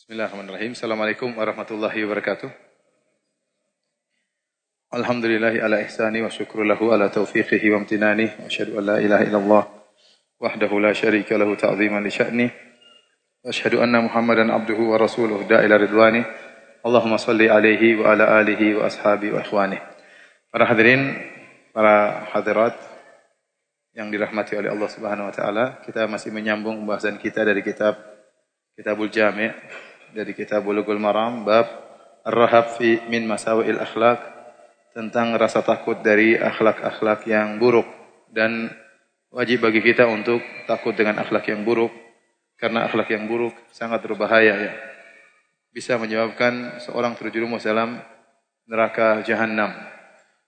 Bismillahirrahmanirrahim. Assalamualaikum warahmatullahi wabarakatuh. Alhamdulillahi ala ihsani wa syukru lahu ala taufiqihi wa amtinani. Wa asyhadu an la ilaha illallah wahdahu la syarika lahu ta'ziman li sya'ni. Wa asyhadu anna Muhammadan abduhu wa rasuluhu da'ila ridwani. Allahumma salli alaihi wa ala alihi wa ashabi wa ikhwani. Para hadirin, para hadirat yang dirahmati oleh Allah Subhanahu wa taala, kita masih menyambung pembahasan kita dari kitab Kitabul Jami' dari kitab Bulughul Maram bab Ar-Rahab fi min Masawil Akhlaq tentang rasa takut dari akhlak-akhlak yang buruk dan wajib bagi kita untuk takut dengan akhlak yang buruk karena akhlak yang buruk sangat berbahaya ya. Bisa menyebabkan seorang terjerumus dalam neraka jahanam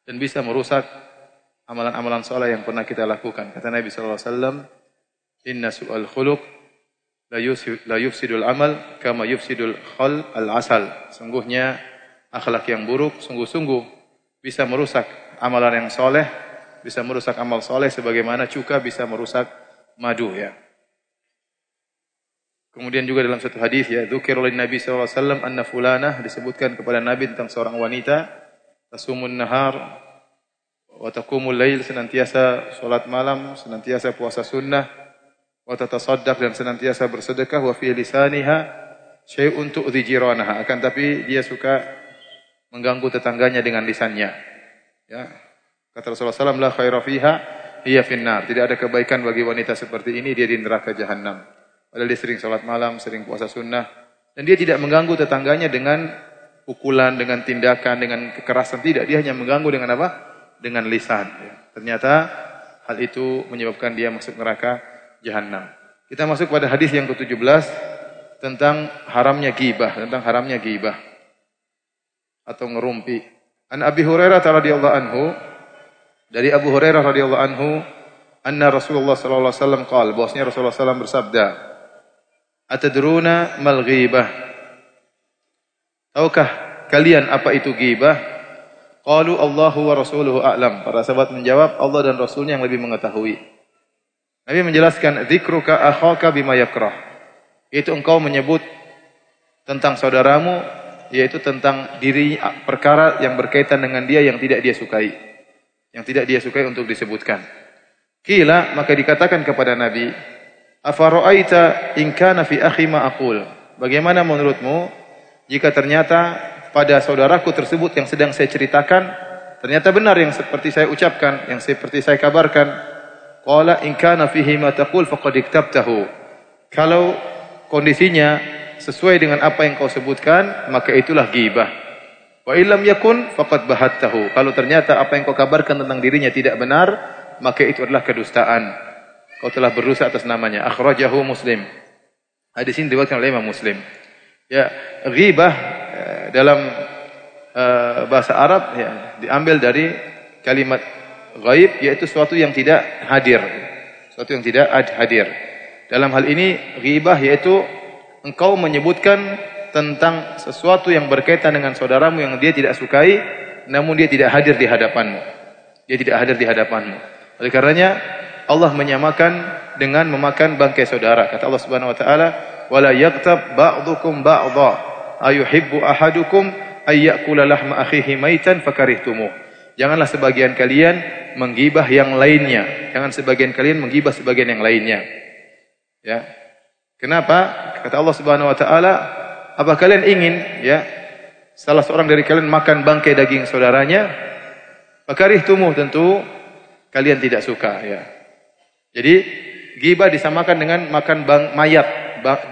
dan bisa merusak amalan-amalan soleh yang pernah kita lakukan. Kata Nabi sallallahu alaihi wasallam, "Inna su'al khuluq la yufsidul amal kama yufsidul khal al asal. Sungguhnya akhlak yang buruk sungguh-sungguh bisa merusak amalan yang soleh, bisa merusak amal soleh sebagaimana cuka bisa merusak madu ya. Kemudian juga dalam satu hadis ya, dzukir oleh Nabi wasallam anna fulanah disebutkan kepada Nabi tentang seorang wanita tasumun nahar wa taqumul lail senantiasa salat malam, senantiasa puasa sunnah, wa tatasaddaq dan senantiasa bersedekah wa fi lisaniha syai'un tu'dhi jiranaha. Akan tapi dia suka mengganggu tetangganya dengan lisannya. Ya. Kata Rasulullah SAW la khaira fiha hiya finnar. Tidak ada kebaikan bagi wanita seperti ini dia di neraka jahanam padahal dia sering salat malam sering puasa sunnah dan dia tidak mengganggu tetangganya dengan pukulan dengan tindakan dengan kekerasan. Tidak dia hanya mengganggu dengan apa? Dengan lisan. Ya. ternyata hal itu menyebabkan dia masuk neraka jahanam. Kita masuk pada hadis yang ke-17 tentang haramnya gibah, tentang haramnya gibah atau ngerumpi. An Abi Hurairah radhiyallahu anhu dari Abu Hurairah radhiyallahu anhu anna Rasulullah sallallahu alaihi wasallam qaal bahwasanya Rasulullah sallallahu bersabda Atadruna mal ghibah Tahukah kalian apa itu ghibah? Qalu Allahu wa rasuluhu a'lam. Para sahabat menjawab Allah dan Rasulnya yang lebih mengetahui. Nabi menjelaskan zikruka akhaka bima yakrah. Itu engkau menyebut tentang saudaramu yaitu tentang diri perkara yang berkaitan dengan dia yang tidak dia sukai. Yang tidak dia sukai untuk disebutkan. Kila maka dikatakan kepada Nabi, "Afara'aita in kana fi akhi ma aqul?" Bagaimana menurutmu jika ternyata pada saudaraku tersebut yang sedang saya ceritakan ternyata benar yang seperti saya ucapkan, yang seperti saya kabarkan, Qala in kana fihi ma taqul faqad iktabtahu. Kalau kondisinya sesuai dengan apa yang kau sebutkan, maka itulah ghibah. Wa illam yakun faqad bahattahu. Kalau ternyata apa yang kau kabarkan tentang dirinya tidak benar, maka itu adalah kedustaan. Kau telah berdosa atas namanya. Akhrajahu Muslim. Hadis ini diriwayatkan oleh Imam Muslim. Ya, ghibah eh, dalam uh, bahasa Arab ya, diambil dari kalimat Gaib yaitu sesuatu yang tidak hadir. Sesuatu yang tidak hadir. Dalam hal ini ghibah yaitu engkau menyebutkan tentang sesuatu yang berkaitan dengan saudaramu yang dia tidak sukai namun dia tidak hadir di hadapanmu. Dia tidak hadir di hadapanmu. Oleh karenanya Allah menyamakan dengan memakan bangkai saudara. Kata Allah Subhanahu wa taala, "Wala yaghtab ba'dukum ba'dha ayuhibbu ahadukum ayyakula lahma akhihi maitan fakarihtumuh." Janganlah sebagian kalian menggibah yang lainnya. Jangan sebagian kalian menggibah sebagian yang lainnya. Ya. Kenapa? Kata Allah Subhanahu wa taala, apa kalian ingin ya salah seorang dari kalian makan bangkai daging saudaranya? Fakarihtumu tentu kalian tidak suka ya. Jadi gibah disamakan dengan makan bang, mayat,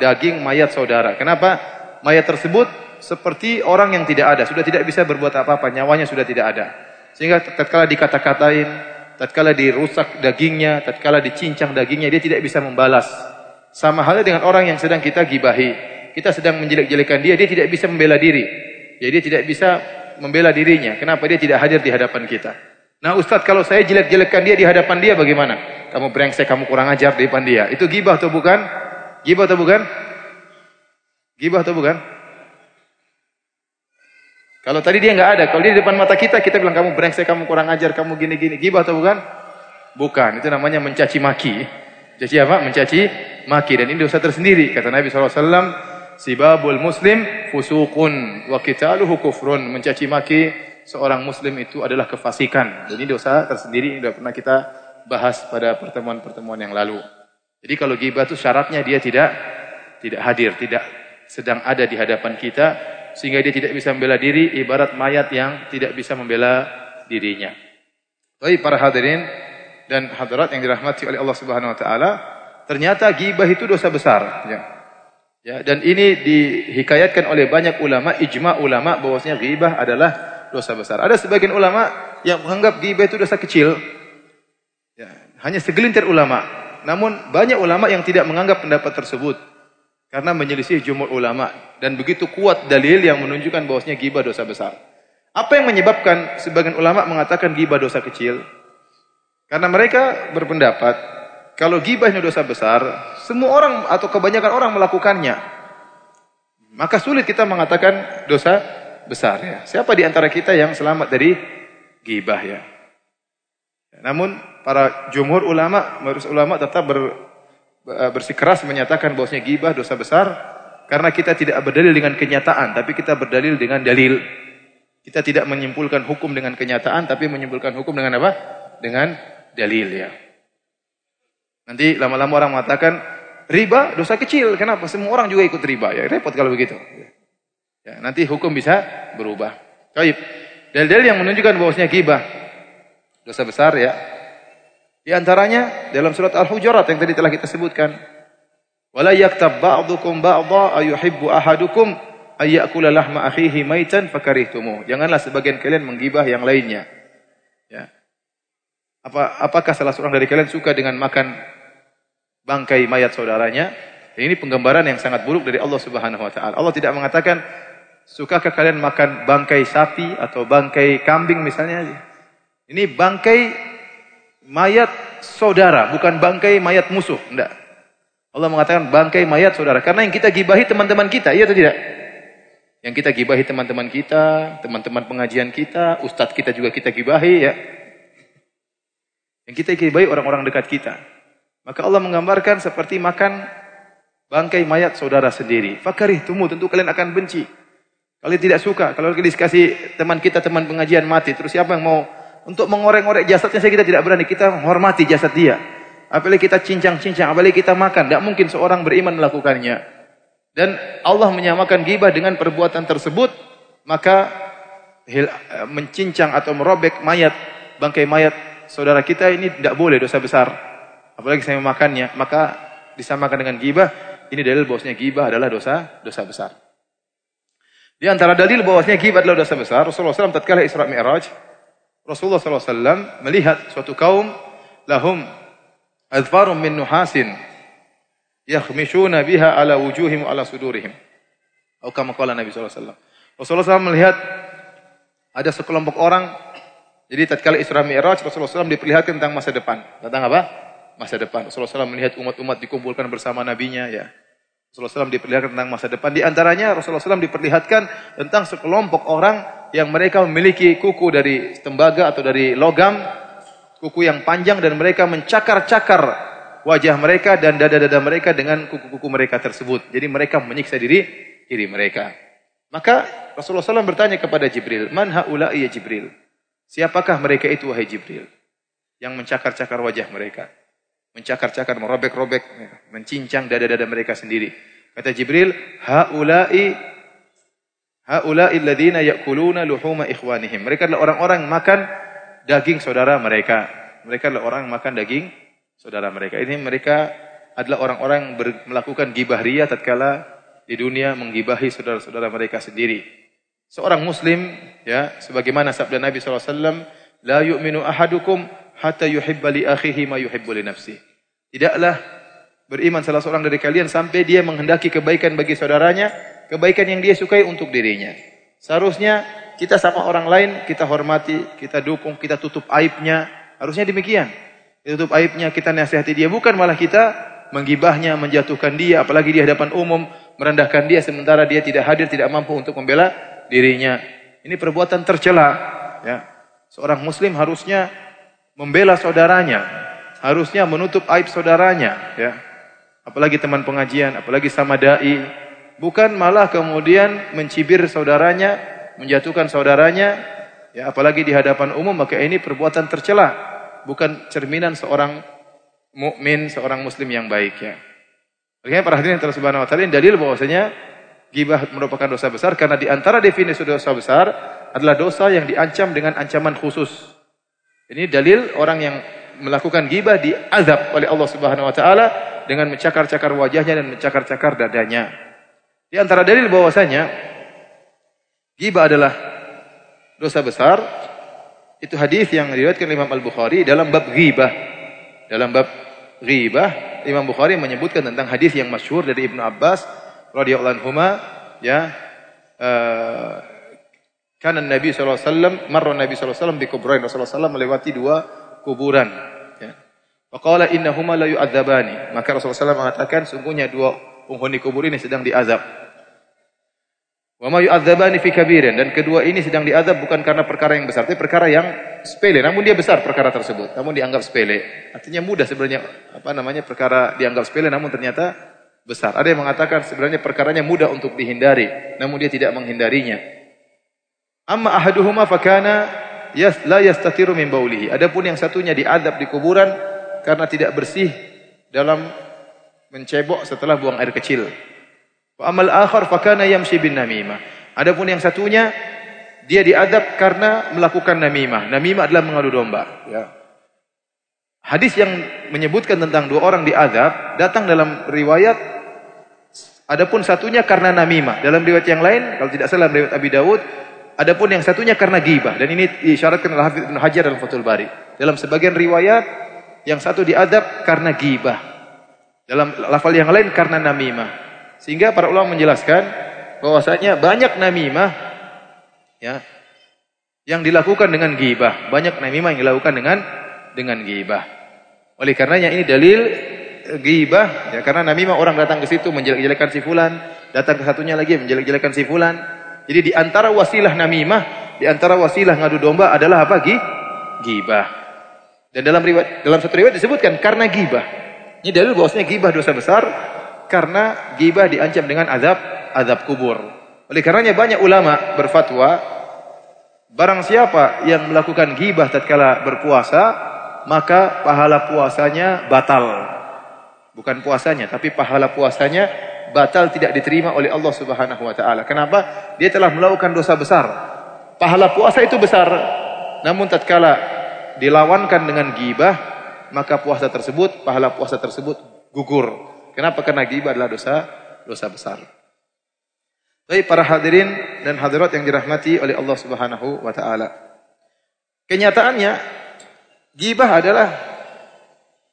daging mayat saudara. Kenapa? Mayat tersebut seperti orang yang tidak ada, sudah tidak bisa berbuat apa-apa, nyawanya sudah tidak ada. Sehingga tatkala dikata-katain, tatkala dirusak dagingnya, tatkala dicincang dagingnya, dia tidak bisa membalas. Sama halnya dengan orang yang sedang kita gibahi. Kita sedang menjelek-jelekan dia, dia tidak bisa membela diri. Jadi dia tidak bisa membela dirinya. Kenapa dia tidak hadir di hadapan kita? Nah Ustadz kalau saya jelek-jelekan dia di hadapan dia bagaimana? Kamu brengsek, kamu kurang ajar di depan dia. Itu gibah atau bukan? Gibah atau bukan? Gibah atau bukan? Kalau tadi dia nggak ada, kalau dia di depan mata kita, kita bilang kamu brengsek, kamu kurang ajar, kamu gini-gini. Gibah atau bukan? Bukan, itu namanya mencaci maki. Mencaci apa? Mencaci maki. Dan ini dosa tersendiri. Kata Nabi SAW, sibabul muslim fusuqun wa qitaluhu kufrun. Mencaci maki seorang muslim itu adalah kefasikan. Jadi dosa tersendiri sudah pernah kita bahas pada pertemuan-pertemuan yang lalu. Jadi kalau ghibah itu syaratnya dia tidak tidak hadir, tidak sedang ada di hadapan kita sehingga dia tidak bisa membela diri ibarat mayat yang tidak bisa membela dirinya. Baik para hadirin dan hadirat yang dirahmati oleh Allah Subhanahu wa taala, ternyata ghibah itu dosa besar, ya. Ya, dan ini dihikayatkan oleh banyak ulama, ijma ulama bahwasanya ghibah adalah dosa besar. Ada sebagian ulama yang menganggap ghibah itu dosa kecil. Ya, hanya segelintir ulama. Namun banyak ulama yang tidak menganggap pendapat tersebut karena menyelisih jumhur ulama dan begitu kuat dalil yang menunjukkan bahwasanya ghibah dosa besar. Apa yang menyebabkan sebagian ulama mengatakan ghibah dosa kecil? Karena mereka berpendapat kalau ghibah ini dosa besar, semua orang atau kebanyakan orang melakukannya. Maka sulit kita mengatakan dosa besar ya. Siapa di antara kita yang selamat dari ghibah ya? Namun para jumhur ulama, menurut ulama tetap ber, bersikeras menyatakan bahwasanya ghibah dosa besar karena kita tidak berdalil dengan kenyataan, tapi kita berdalil dengan dalil. Kita tidak menyimpulkan hukum dengan kenyataan, tapi menyimpulkan hukum dengan apa? Dengan dalil ya. Nanti lama-lama orang mengatakan riba dosa kecil. Kenapa? Semua orang juga ikut riba ya. Repot kalau begitu. Ya, nanti hukum bisa berubah. Baik. Dalil-dalil yang menunjukkan bahwasanya ghibah dosa besar ya. Di antaranya dalam surat Al-Hujurat yang tadi telah kita sebutkan. Wala yaktab ba'dukum ba'dha ayuhibbu ahadukum ayyakula lahma akhihi maitan fakarihtumuh. Janganlah sebagian kalian menggibah yang lainnya. Ya. Apa apakah salah seorang dari kalian suka dengan makan bangkai mayat saudaranya? Ini penggambaran yang sangat buruk dari Allah Subhanahu wa taala. Allah tidak mengatakan sukakah kalian makan bangkai sapi atau bangkai kambing misalnya? Ini bangkai mayat saudara, bukan bangkai mayat musuh. Tidak. Allah mengatakan bangkai mayat saudara. Karena yang kita gibahi teman-teman kita, iya atau tidak? Yang kita gibahi teman-teman kita, teman-teman pengajian kita, ustadz kita juga kita gibahi ya. Yang kita gibahi orang-orang dekat kita. Maka Allah menggambarkan seperti makan bangkai mayat saudara sendiri. Fakarih tumu, tentu kalian akan benci. Kalian tidak suka. Kalau kita dikasih teman kita, teman pengajian mati. Terus siapa yang mau untuk mengorek-orek jasadnya saya kita tidak berani. Kita menghormati jasad dia. Apalagi kita cincang-cincang, apalagi kita makan. Tidak mungkin seorang beriman melakukannya. Dan Allah menyamakan gibah dengan perbuatan tersebut. Maka mencincang atau merobek mayat, bangkai mayat saudara kita ini tidak boleh dosa besar. Apalagi saya memakannya. Maka disamakan dengan gibah. Ini dalil bahwasanya gibah adalah dosa dosa besar. Di antara dalil bahwasanya gibah adalah dosa besar, Rasulullah SAW tatkala Isra Mi'raj, Rasulullah SAW melihat suatu kaum lahum adfarum min nuhasin yakhmishuna biha ala wujuhim ala sudurihim. Atau kama qala Nabi SAW. Rasulullah SAW melihat ada sekelompok orang jadi tatkala Isra Mi'raj Rasulullah SAW diperlihatkan tentang masa depan. Tentang apa? Masa depan. Rasulullah SAW melihat umat-umat dikumpulkan bersama nabinya ya. Rasulullah SAW diperlihatkan tentang masa depan. Di antaranya Rasulullah SAW diperlihatkan tentang sekelompok orang yang mereka memiliki kuku dari tembaga atau dari logam, kuku yang panjang dan mereka mencakar-cakar wajah mereka dan dada-dada mereka dengan kuku-kuku mereka tersebut. Jadi mereka menyiksa diri diri mereka. Maka Rasulullah SAW bertanya kepada Jibril, Man haula'i ya Jibril? Siapakah mereka itu wahai Jibril? Yang mencakar-cakar wajah mereka. Mencakar-cakar, merobek-robek, mencincang dada-dada mereka sendiri. Kata Jibril, haula'i Haula'i alladziina ya'kuluna luhuma ikhwanihim. Mereka adalah orang-orang makan daging saudara mereka. Mereka adalah orang makan daging saudara mereka. Ini mereka adalah orang-orang melakukan gibah ria tatkala di dunia menggibahi saudara-saudara mereka sendiri. Seorang muslim ya sebagaimana sabda Nabi SAW la yu'minu ahadukum hatta yuhibba li akhihi ma yuhibbu li nafsi. Tidaklah beriman salah seorang dari kalian sampai dia menghendaki kebaikan bagi saudaranya kebaikan yang dia sukai untuk dirinya. Seharusnya kita sama orang lain, kita hormati, kita dukung, kita tutup aibnya. Harusnya demikian. Kita tutup aibnya, kita nasihati dia. Bukan malah kita menggibahnya, menjatuhkan dia, apalagi di hadapan umum, merendahkan dia sementara dia tidak hadir, tidak mampu untuk membela dirinya. Ini perbuatan tercela. Ya. Seorang muslim harusnya membela saudaranya. Harusnya menutup aib saudaranya. Ya. Apalagi teman pengajian, apalagi sama da'i bukan malah kemudian mencibir saudaranya, menjatuhkan saudaranya, ya apalagi di hadapan umum maka ini perbuatan tercela, bukan cerminan seorang mukmin, seorang muslim yang baik ya. Makanya para hadirin yang Subhanahu wa taala dalil bahwasanya gibah merupakan dosa besar karena di antara definisi dosa besar adalah dosa yang diancam dengan ancaman khusus. Ini dalil orang yang melakukan gibah diazab oleh Allah Subhanahu wa taala dengan mencakar-cakar wajahnya dan mencakar-cakar dadanya. Di antara dalil bahwasanya ghibah adalah dosa besar itu hadis yang diriwayatkan Imam Al-Bukhari dalam bab ghibah. Dalam bab ghibah Imam Bukhari menyebutkan tentang hadis yang masyhur dari Ibnu Abbas radhiyallahu anhu ya uh, karena Nabi SAW, marra Nabi SAW di kuburan Rasulullah SAW melewati dua kuburan. Faqala innahuma la yu'adzabani. Maka Rasulullah SAW mengatakan sungguhnya dua penghuni kubur ini sedang diazab. Wa ma yu'adzabani fi kabirin dan kedua ini sedang diazab bukan karena perkara yang besar, tapi perkara yang sepele. Namun dia besar perkara tersebut, namun dianggap sepele. Artinya mudah sebenarnya apa namanya perkara dianggap sepele namun ternyata besar. Ada yang mengatakan sebenarnya perkaranya mudah untuk dihindari, namun dia tidak menghindarinya. Amma ahaduhuma fakana yas la yastatiru min baulihi. Adapun yang satunya diazab di kuburan karena tidak bersih dalam mencebok setelah buang air kecil. Amal akhar fakana yamshi bin namimah. Adapun yang satunya dia diadab karena melakukan namimah. Namimah adalah mengadu domba, ya. Hadis yang menyebutkan tentang dua orang diadab datang dalam riwayat Adapun satunya karena namimah. Dalam riwayat yang lain, kalau tidak salah riwayat Abi Dawud, adapun yang satunya karena gibah dan ini disyaratkan oleh Hajar dalam Fathul Bari. Dalam sebagian riwayat yang satu diadab karena gibah. Dalam lafal yang lain karena namimah. Sehingga para ulama menjelaskan bahwasanya banyak namimah ya yang dilakukan dengan gibah, banyak namimah yang dilakukan dengan dengan gibah. Oleh karenanya ini dalil gibah ya karena namimah orang datang ke situ menjelek-jelekan si fulan, datang ke satunya lagi menjelek-jelekan si fulan. Jadi di antara wasilah namimah, di antara wasilah ngadu domba adalah apa? Gibah. Dan dalam riwayat dalam satu riwayat disebutkan karena gibah. Ini dalil bahwasanya gibah dosa besar karena gibah diancam dengan azab azab kubur. Oleh karenanya banyak ulama berfatwa barang siapa yang melakukan gibah tatkala berpuasa maka pahala puasanya batal. Bukan puasanya tapi pahala puasanya batal tidak diterima oleh Allah Subhanahu wa taala. Kenapa? Dia telah melakukan dosa besar. Pahala puasa itu besar. Namun tatkala dilawankan dengan gibah, maka puasa tersebut, pahala puasa tersebut gugur. Kenapa? Karena gibah adalah dosa dosa besar. Baik para hadirin dan hadirat yang dirahmati oleh Allah Subhanahu wa taala. Kenyataannya gibah adalah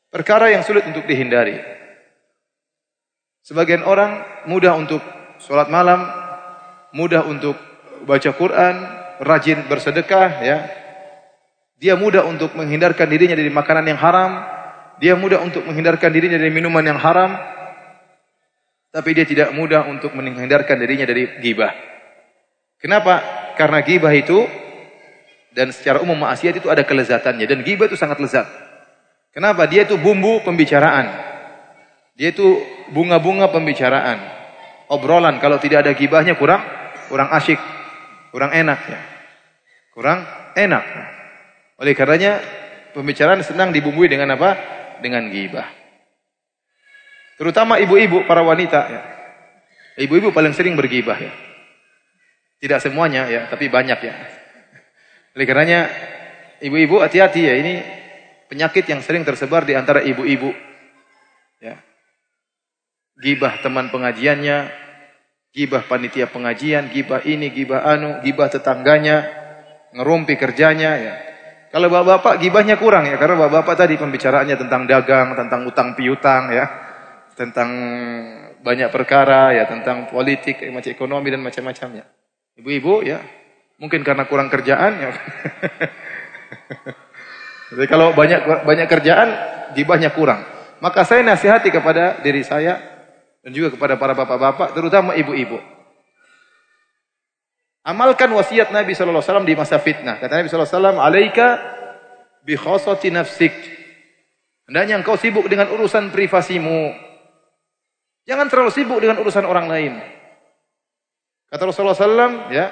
perkara yang sulit untuk dihindari. Sebagian orang mudah untuk sholat malam, mudah untuk baca Quran, rajin bersedekah ya, dia mudah untuk menghindarkan dirinya dari makanan yang haram. Dia mudah untuk menghindarkan dirinya dari minuman yang haram. Tapi dia tidak mudah untuk menghindarkan dirinya dari gibah. Kenapa? Karena gibah itu dan secara umum maksiat itu ada kelezatannya dan gibah itu sangat lezat. Kenapa? Dia itu bumbu pembicaraan. Dia itu bunga-bunga pembicaraan. Obrolan kalau tidak ada gibahnya kurang kurang asyik, kurang enak ya. Kurang enak. Oleh karenanya pembicaraan senang dibumbui dengan apa? Dengan gibah. Terutama ibu-ibu, para wanita ya. Ibu-ibu paling sering bergibah ya. Tidak semuanya ya, tapi banyak ya. Oleh karenanya ibu-ibu hati-hati ya, ini penyakit yang sering tersebar di antara ibu-ibu. Ya. Gibah teman pengajiannya, gibah panitia pengajian, gibah ini, gibah anu, gibah tetangganya, ngerumpi kerjanya ya. Kalau bapak-bapak gibahnya kurang ya, karena bapak-bapak tadi pembicaraannya tentang dagang, tentang utang piutang ya, tentang banyak perkara ya, tentang politik, macam ekonomi dan macam-macamnya. Ibu-ibu ya, mungkin karena kurang kerjaan ya. Jadi kalau banyak banyak kerjaan, gibahnya kurang. Maka saya nasihati kepada diri saya dan juga kepada para bapak-bapak, terutama ibu-ibu. Amalkan wasiat Nabi sallallahu alaihi wasallam di masa fitnah. Kata Nabi sallallahu alaihi wasallam, "Alaika bi khosati nafsik." Hendaknya engkau sibuk dengan urusan privasimu. Jangan terlalu sibuk dengan urusan orang lain. Kata Rasulullah SAW, ya,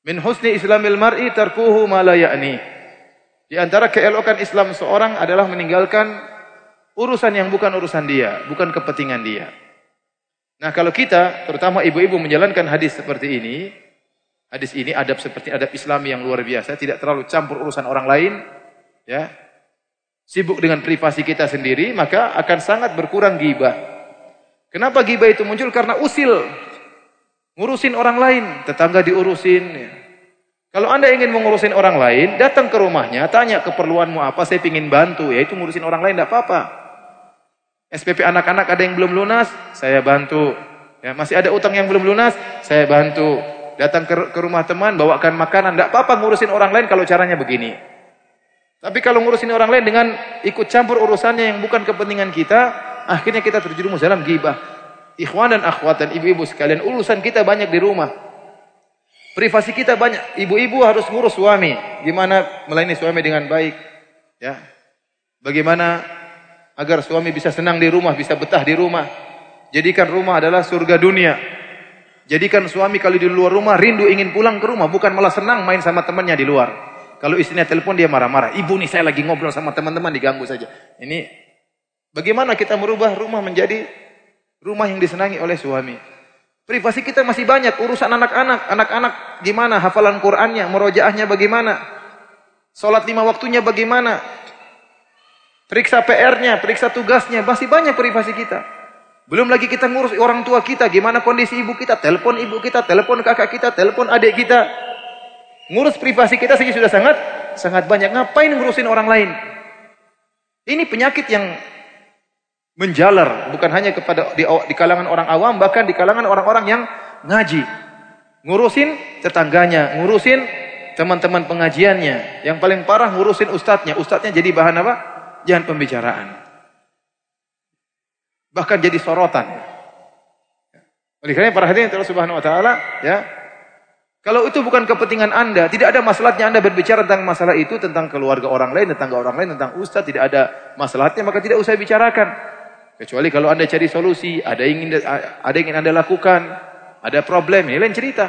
Min husni islamil mar'i tarkuhu ma la ya'ni. Di antara keelokan Islam seorang adalah meninggalkan urusan yang bukan urusan dia, bukan kepentingan dia. Nah, kalau kita, terutama ibu-ibu menjalankan hadis seperti ini, hadis ini adab seperti adab Islam yang luar biasa, tidak terlalu campur urusan orang lain, ya. Sibuk dengan privasi kita sendiri, maka akan sangat berkurang gibah. Kenapa gibah itu muncul? Karena usil. Ngurusin orang lain, tetangga diurusin. Ya. Kalau anda ingin mengurusin orang lain, datang ke rumahnya, tanya keperluanmu apa, saya ingin bantu. Ya itu ngurusin orang lain, tidak apa-apa. SPP anak-anak ada yang belum lunas, saya bantu. Ya, masih ada utang yang belum lunas, saya bantu. Datang ke, ke rumah teman, bawakan makanan, tidak apa-apa ngurusin orang lain kalau caranya begini. Tapi kalau ngurusin orang lain dengan ikut campur urusannya yang bukan kepentingan kita, akhirnya kita terjerumus dalam gibah. Ikhwan dan akhwat dan ibu-ibu sekalian, urusan kita banyak di rumah. Privasi kita banyak. Ibu-ibu harus ngurus suami. Gimana melayani suami dengan baik. Ya. Bagaimana agar suami bisa senang di rumah, bisa betah di rumah. Jadikan rumah adalah surga dunia. Jadikan suami kalau di luar rumah rindu ingin pulang ke rumah, bukan malah senang main sama temannya di luar. Kalau istrinya telepon dia marah-marah. Ibu nih saya lagi ngobrol sama teman-teman diganggu saja. Ini bagaimana kita merubah rumah menjadi rumah yang disenangi oleh suami. Privasi kita masih banyak, urusan anak-anak. Anak-anak gimana hafalan Qur'annya, merojaahnya bagaimana? Salat lima waktunya bagaimana? Periksa PR-nya, periksa tugasnya, masih banyak privasi kita. Belum lagi kita ngurus orang tua kita, gimana kondisi ibu kita, telepon ibu kita, telepon kakak kita, telepon adik kita. Ngurus privasi kita saja sudah sangat sangat banyak. Ngapain ngurusin orang lain? Ini penyakit yang menjalar bukan hanya kepada di, di kalangan orang awam bahkan di kalangan orang-orang yang ngaji ngurusin tetangganya ngurusin teman-teman pengajiannya yang paling parah ngurusin ustadznya ustadznya jadi bahan apa jangan pembicaraan bahkan jadi sorotan oleh karena para hadirin Allah Subhanahu wa taala ya kalau itu bukan kepentingan Anda, tidak ada masalahnya Anda berbicara tentang masalah itu, tentang keluarga orang lain, tentang orang lain, tentang ustaz, tidak ada masalahnya, maka tidak usah bicarakan. Kecuali kalau Anda cari solusi, ada yang ingin ada yang ingin Anda lakukan, ada problem, ini lain cerita.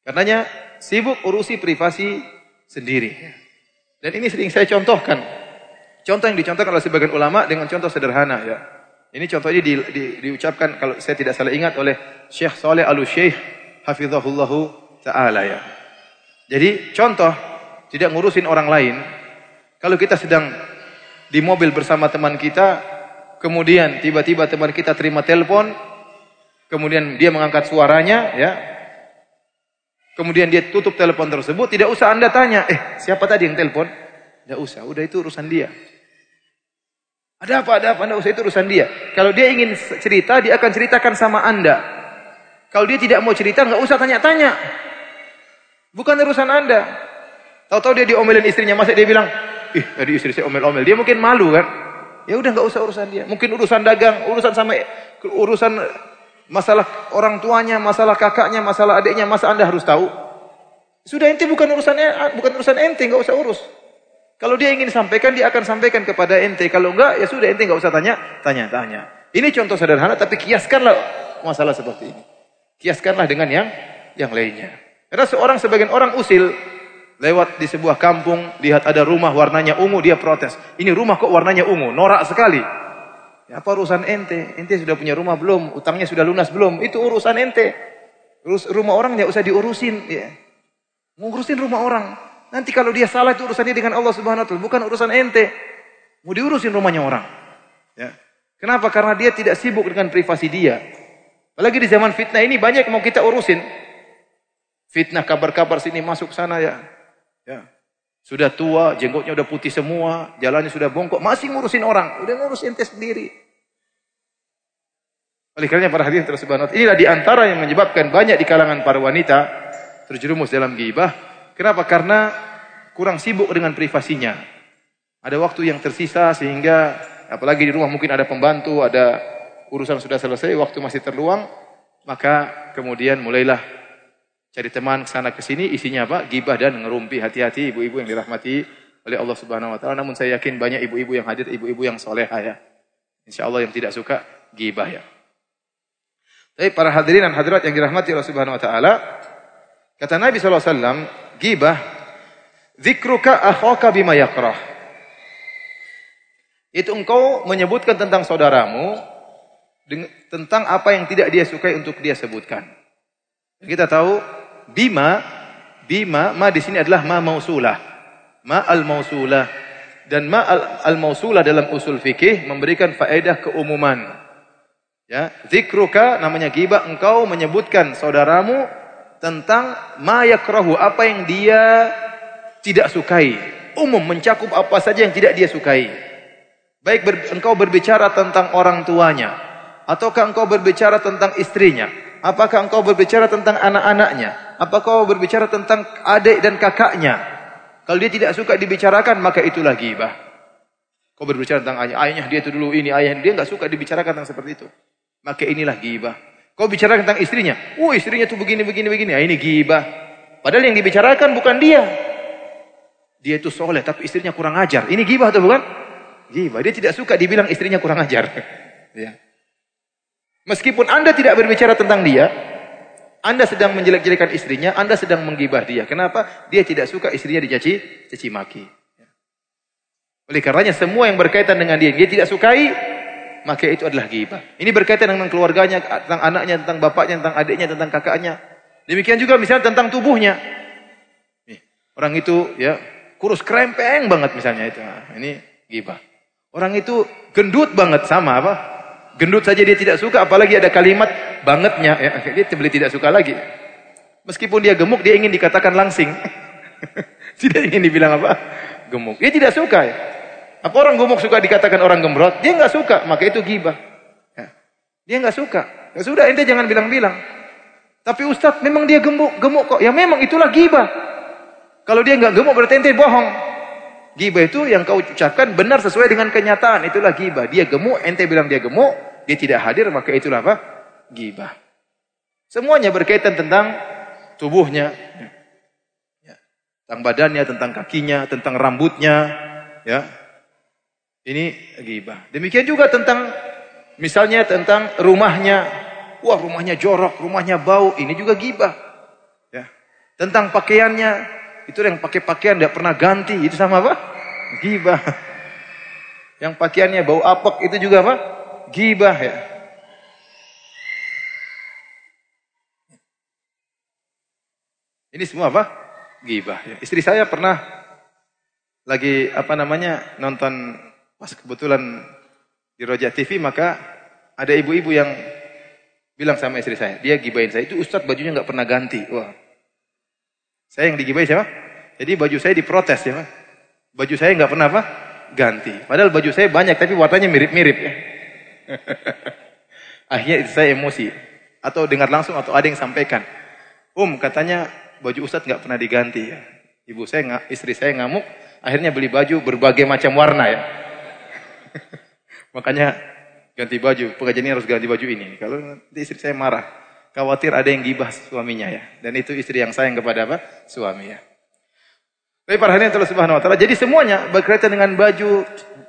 Karenanya sibuk urusi privasi sendiri. Dan ini sering saya contohkan. Contoh yang dicontohkan oleh sebagian ulama dengan contoh sederhana ya. Ini contohnya di, di, diucapkan kalau saya tidak salah ingat oleh Syekh Saleh Al-Syekh hafizahullahu taala ya. Jadi contoh tidak ngurusin orang lain. Kalau kita sedang di mobil bersama teman kita, kemudian tiba-tiba teman kita terima telepon, kemudian dia mengangkat suaranya, ya. Kemudian dia tutup telepon tersebut, tidak usah Anda tanya, eh siapa tadi yang telepon? Tidak usah, udah itu urusan dia. Ada apa, ada apa, tidak usah itu urusan dia. Kalau dia ingin cerita, dia akan ceritakan sama Anda. Kalau dia tidak mau cerita, nggak usah tanya-tanya. Bukan urusan Anda. Tahu-tahu dia diomelin istrinya, masa dia bilang, ih tadi istri saya omel-omel. Dia mungkin malu kan? Ya udah nggak usah urusan dia. Mungkin urusan dagang, urusan sama urusan masalah orang tuanya, masalah kakaknya, masalah adiknya, masa Anda harus tahu? Sudah ente bukan urusan bukan urusan ente, nggak usah urus. Kalau dia ingin sampaikan, dia akan sampaikan kepada ente. Kalau enggak, ya sudah ente nggak usah tanya, tanya, tanya. Ini contoh sederhana, tapi kiaskanlah masalah seperti ini. Kiaskanlah dengan yang yang lainnya. Karena seorang sebagian orang usil, lewat di sebuah kampung, lihat ada rumah warnanya ungu, dia protes. Ini rumah kok warnanya ungu, norak sekali. Ya, apa urusan ente? Ente sudah punya rumah belum? Utangnya sudah lunas belum? Itu urusan ente. Urus rumah orang nggak usah diurusin. Ya. Mau urusin rumah orang. Nanti kalau dia salah itu urusannya dengan Allah Subhanahu Wa Taala, bukan urusan ente. Mau diurusin rumahnya orang. Ya. Kenapa? Karena dia tidak sibuk dengan privasi dia. Apalagi di zaman fitnah ini banyak yang mau kita urusin. Fitnah kabar-kabar sini masuk sana ya. Ya. Sudah tua, jenggotnya udah putih semua, jalannya sudah bongkok, masih ngurusin orang, udah ngurus ente sendiri. Oleh karena para hadirin tersebut, inilah di antara yang menyebabkan banyak di kalangan para wanita terjerumus dalam gibah. Kenapa? Karena kurang sibuk dengan privasinya. Ada waktu yang tersisa sehingga apalagi di rumah mungkin ada pembantu, ada urusan sudah selesai, waktu masih terluang, maka kemudian mulailah Cari teman ke sana ke sini isinya apa? Gibah dan ngerumpi. Hati-hati ibu-ibu yang dirahmati oleh Allah Subhanahu wa taala. Namun saya yakin banyak ibu-ibu yang hadir, ibu-ibu yang soleha ya. Insya Allah yang tidak suka gibah ya. Tapi para hadirin dan hadirat yang dirahmati Allah Subhanahu wa taala, kata Nabi wasallam, gibah dzikruka akhaka bima yakrah. Itu engkau menyebutkan tentang saudaramu tentang apa yang tidak dia sukai untuk dia sebutkan. Kita tahu bima bima ma di sini adalah ma mausulah. Ma al mausulah dan ma al mausulah dalam usul fikih memberikan faedah keumuman. Ya, zikruka namanya ghibah engkau menyebutkan saudaramu tentang ma yakrahu apa yang dia tidak sukai. Umum mencakup apa saja yang tidak dia sukai. Baik ber, engkau berbicara tentang orang tuanya ataukah engkau berbicara tentang istrinya Apakah engkau berbicara tentang anak-anaknya? Apakah engkau berbicara tentang adik dan kakaknya? Kalau dia tidak suka dibicarakan, maka itulah ghibah. Kau berbicara tentang ayah, ayahnya dia itu dulu ini, ayah dia enggak suka dibicarakan tentang seperti itu. Maka inilah ghibah. Kau bicara tentang istrinya. Oh, istrinya tuh begini begini begini. Ah, ini ghibah. Padahal yang dibicarakan bukan dia. Dia itu soleh, tapi istrinya kurang ajar. Ini ghibah atau bukan? Ghibah. Dia tidak suka dibilang istrinya kurang ajar. ya. Meskipun Anda tidak berbicara tentang dia, Anda sedang menjelek-jelekan istrinya, Anda sedang menggibah dia. Kenapa? Dia tidak suka istrinya dicaci, caci maki. Oleh karenanya semua yang berkaitan dengan dia, dia tidak sukai, maka itu adalah gibah. Ini berkaitan dengan keluarganya, tentang anaknya, tentang bapaknya, tentang adiknya, tentang kakaknya. Demikian juga misalnya tentang tubuhnya. orang itu ya kurus krempeng banget misalnya itu. Nah, ini gibah. Orang itu gendut banget sama apa? Gendut saja dia tidak suka, apalagi ada kalimat bangetnya. Ya, dia boleh tidak suka lagi. Meskipun dia gemuk, dia ingin dikatakan langsing. tidak ingin dibilang apa? Gemuk. Dia tidak suka. Ya. Apa orang gemuk suka dikatakan orang gembrot? Dia nggak suka, maka itu gibah. Ya. Dia nggak suka. Ya sudah, ente jangan bilang-bilang. Tapi Ustadz memang dia gemuk, gemuk kok. Ya memang itulah gibah. Kalau dia nggak gemuk berarti ente bohong. Gibah itu yang kau ucapkan benar sesuai dengan kenyataan. Itulah gibah. Dia gemuk, ente bilang dia gemuk dia tidak hadir maka itulah apa? Gibah. Semuanya berkaitan tentang tubuhnya, ya. tentang badannya, tentang kakinya, tentang rambutnya, ya. Ini gibah. Demikian juga tentang misalnya tentang rumahnya. Wah, rumahnya jorok, rumahnya bau, ini juga gibah. Ya. Tentang pakaiannya, itu yang pakai pakaian tidak pernah ganti, itu sama apa? Gibah. Yang pakaiannya bau apek itu juga apa? Gibah ya. Ini semua apa? Gibah ya. Istri saya pernah lagi apa namanya nonton pas kebetulan di Roja TV maka ada ibu-ibu yang bilang sama istri saya, dia gibahin saya, itu Ustadz bajunya nggak pernah ganti. Wah. Saya yang digibahin siapa? Jadi baju saya diprotes ya. Baju saya nggak pernah apa? Ganti. Padahal baju saya banyak tapi warnanya mirip-mirip ya. Akhirnya saya emosi. Atau dengar langsung atau ada yang sampaikan. Um katanya baju Ustadz nggak pernah diganti ya. Ibu saya, istri saya ngamuk. Akhirnya beli baju berbagai macam warna ya. Makanya ganti baju. Pengajian ini harus ganti baju ini. Kalau nanti istri saya marah. Khawatir ada yang gibah suaminya ya. Dan itu istri yang sayang kepada apa? Suami ya. Tapi para hadirin Allah Subhanahu wa taala. Jadi semuanya berkaitan dengan baju,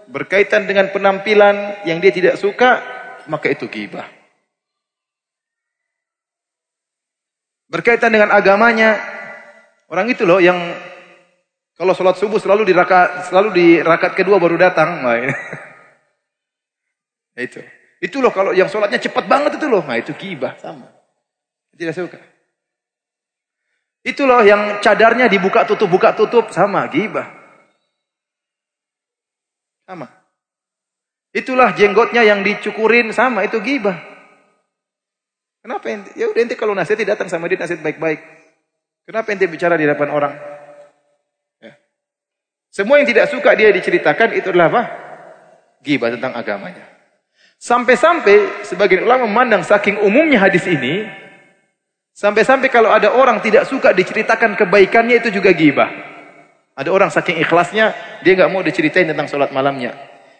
berkaitan dengan penampilan yang dia tidak suka, maka itu gibah. Berkaitan dengan agamanya, orang itu loh yang kalau sholat subuh selalu di rakaat selalu di rakaat kedua baru datang. Nah, ini. itu. Itu loh kalau yang sholatnya cepat banget itu loh. Nah itu gibah sama. Tidak suka. Itu loh yang cadarnya dibuka tutup buka tutup sama gibah. Sama. Itulah jenggotnya yang dicukurin sama itu gibah. Kenapa ente? Ya udah ente kalau nasihat datang sama dia nasihat baik-baik. Kenapa ente bicara di depan orang? Ya. Semua yang tidak suka dia diceritakan itu adalah apa? Gibah tentang agamanya. Sampai-sampai sebagian ulama memandang saking umumnya hadis ini, sampai-sampai kalau ada orang tidak suka diceritakan kebaikannya itu juga gibah. Ada orang saking ikhlasnya, dia nggak mau diceritain tentang sholat malamnya.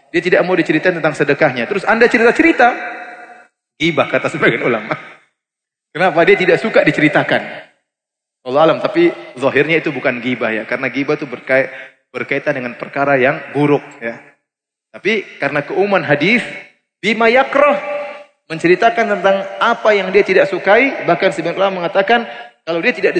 Dia tidak mau diceritain tentang sedekahnya. Terus anda cerita-cerita, ibah kata sebagian ulama. Kenapa? Dia tidak suka diceritakan. Allah alam, tapi zahirnya itu bukan gibah ya. Karena gibah itu berkait, berkaitan dengan perkara yang buruk ya. Tapi karena keumuman hadis, bima yakroh, menceritakan tentang apa yang dia tidak sukai, bahkan sebagian ulama mengatakan kalau dia tidak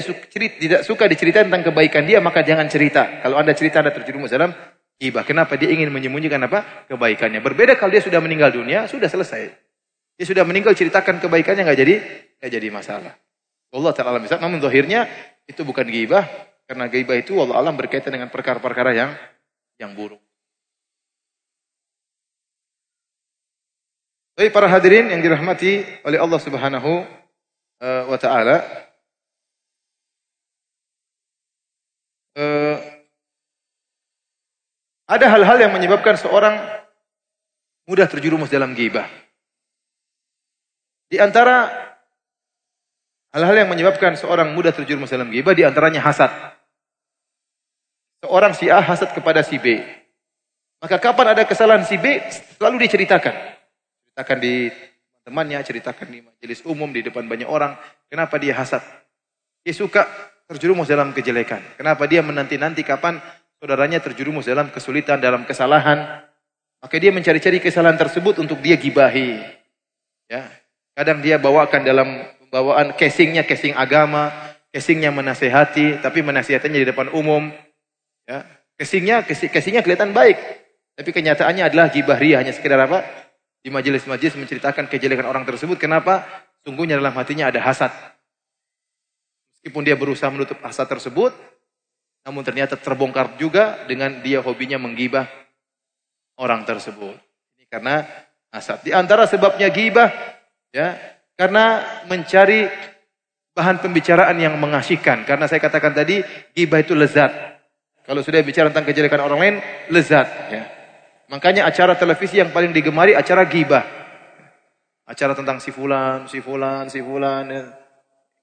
tidak suka diceritakan tentang kebaikan dia, maka jangan cerita. Kalau Anda cerita Anda terjerumus dalam Ibah. Kenapa? Dia ingin menyembunyikan apa? Kebaikannya. Berbeda kalau dia sudah meninggal dunia, sudah selesai. Dia sudah meninggal ceritakan kebaikannya nggak jadi nggak jadi masalah. Allah taala bisa. Namun zahirnya itu bukan gibah karena gibah itu Allah alam berkaitan dengan perkara-perkara yang yang buruk. Baik para hadirin yang dirahmati oleh Allah Subhanahu eh, wa taala. Uh, ada hal-hal yang menyebabkan seorang mudah terjerumus dalam gibah. Di antara hal-hal yang menyebabkan seorang mudah terjerumus dalam gibah di antaranya hasad. Seorang si A hasad kepada si B. Maka kapan ada kesalahan si B selalu diceritakan. Ceritakan di temannya, ceritakan di majelis umum di depan banyak orang. Kenapa dia hasad? Dia suka terjerumus dalam kejelekan. Kenapa dia menanti-nanti kapan saudaranya terjerumus dalam kesulitan, dalam kesalahan, maka dia mencari-cari kesalahan tersebut untuk dia gibahi. Ya. Kadang dia bawakan dalam bawaan casingnya, casing agama, casingnya menasehati, tapi menasehatinya di depan umum. Ya. Casingnya, casingnya kelihatan baik, tapi kenyataannya adalah gibah ria, hanya sekedar apa? Di majelis-majelis menceritakan kejelekan orang tersebut. Kenapa? Sungguhnya dalam hatinya ada hasad. Meskipun dia berusaha menutup hasad tersebut, namun ternyata terbongkar juga dengan dia hobinya menggibah orang tersebut. Ini karena hasad. Di antara sebabnya gibah ya, karena mencari bahan pembicaraan yang mengasihkan. Karena saya katakan tadi, gibah itu lezat. Kalau sudah bicara tentang kejelekan orang lain, lezat. Ya. Makanya acara televisi yang paling digemari acara gibah. Acara tentang si fulan, si fulan, si fulan, ya.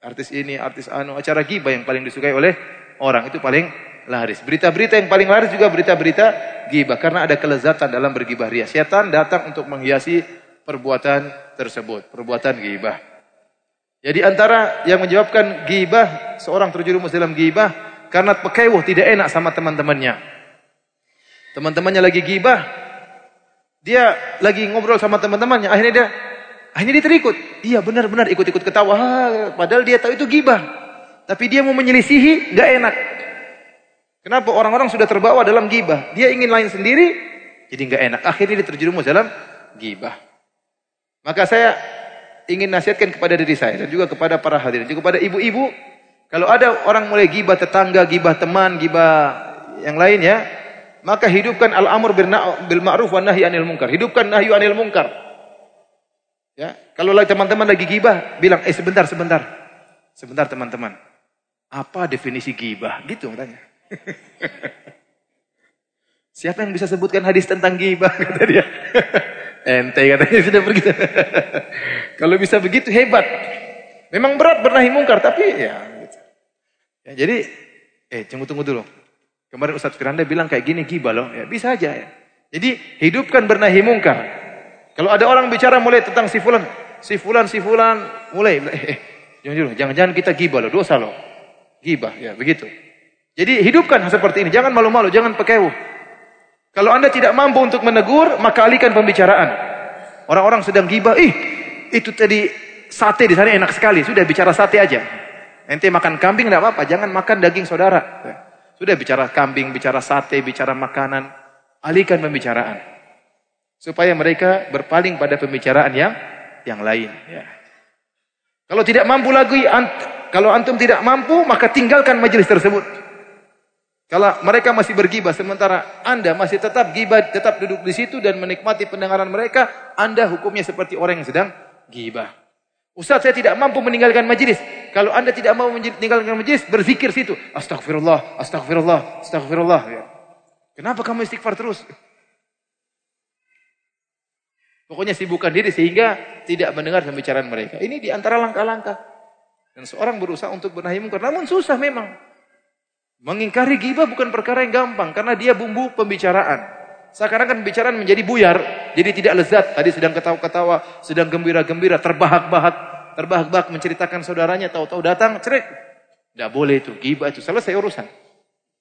Artis ini, artis anu, acara gibah yang paling disukai oleh orang itu paling laris. Berita-berita yang paling laris juga berita-berita gibah karena ada kelezatan dalam bergibah ria. Setan datang untuk menghiasi perbuatan tersebut, perbuatan gibah. Jadi antara yang menyebabkan gibah seorang terjerumus dalam gibah karena pekewuh tidak enak sama teman-temannya. Teman-temannya lagi gibah, dia lagi ngobrol sama teman-temannya, akhirnya dia akhirnya dia terikut. Iya benar-benar ikut-ikut ketawa, padahal dia tahu itu gibah. Tapi dia mau menyelisihi, nggak enak. Kenapa orang-orang sudah terbawa dalam gibah? Dia ingin lain sendiri, jadi nggak enak. Akhirnya dia terjerumus dalam gibah. Maka saya ingin nasihatkan kepada diri saya dan juga kepada para hadirin, juga kepada ibu-ibu, kalau ada orang mulai gibah tetangga, gibah teman, gibah yang lain ya, maka hidupkan al-amr bil ma'ruf wa nahi anil munkar. Hidupkan nahyu anil munkar. Ya, kalau teman-teman lagi gibah, bilang, "Eh sebentar, sebentar." Sebentar teman-teman. Apa definisi gibah? Gitu katanya. Siapa yang bisa sebutkan hadis tentang gibah? Kata dia. Ente katanya sudah begitu. Kalau bisa begitu hebat. Memang berat bernahi mungkar, tapi ya, gitu. ya jadi, eh tunggu-tunggu dulu. Kemarin Ustadz Firanda bilang kayak gini gibah loh. Ya, bisa aja ya. Jadi hidupkan bernahi mungkar. Kalau ada orang bicara mulai tentang si fulan, si fulan, si fulan, mulai. Eh, jangan-jangan kita gibah loh, dosa loh. Gibah, ya begitu. Jadi hidupkan seperti ini, jangan malu-malu, jangan pekewu. Kalau anda tidak mampu untuk menegur, maka alihkan pembicaraan. Orang-orang sedang gibah, ih itu tadi sate di sana enak sekali, sudah bicara sate aja. Ente makan kambing tidak apa-apa, jangan makan daging saudara. Sudah bicara kambing, bicara sate, bicara makanan, alihkan pembicaraan. Supaya mereka berpaling pada pembicaraan yang yang lain. Ya. Kalau tidak mampu lagi, kalau antum tidak mampu, maka tinggalkan majelis tersebut. Kalau mereka masih bergibah sementara Anda masih tetap gibah, tetap duduk di situ dan menikmati pendengaran mereka, Anda hukumnya seperti orang yang sedang gibah. Ustaz saya tidak mampu meninggalkan majelis. Kalau Anda tidak mau meninggalkan majelis, berzikir situ. Astagfirullah, astagfirullah, astagfirullah. Ya. Kenapa kamu istighfar terus? Pokoknya sibukkan diri sehingga tidak mendengar pembicaraan mereka. Ini di antara langkah-langkah. Dan seorang berusaha untuk benahi mungkar. Namun susah memang. Mengingkari gibah bukan perkara yang gampang. Karena dia bumbu pembicaraan. Sekarang kan pembicaraan menjadi buyar. Jadi tidak lezat. Tadi sedang ketawa-ketawa. Sedang gembira-gembira. Terbahak-bahak. Terbahak-bahak menceritakan saudaranya. Tahu-tahu datang. Cerik. Tidak boleh itu. Gibah itu. Selesai urusan.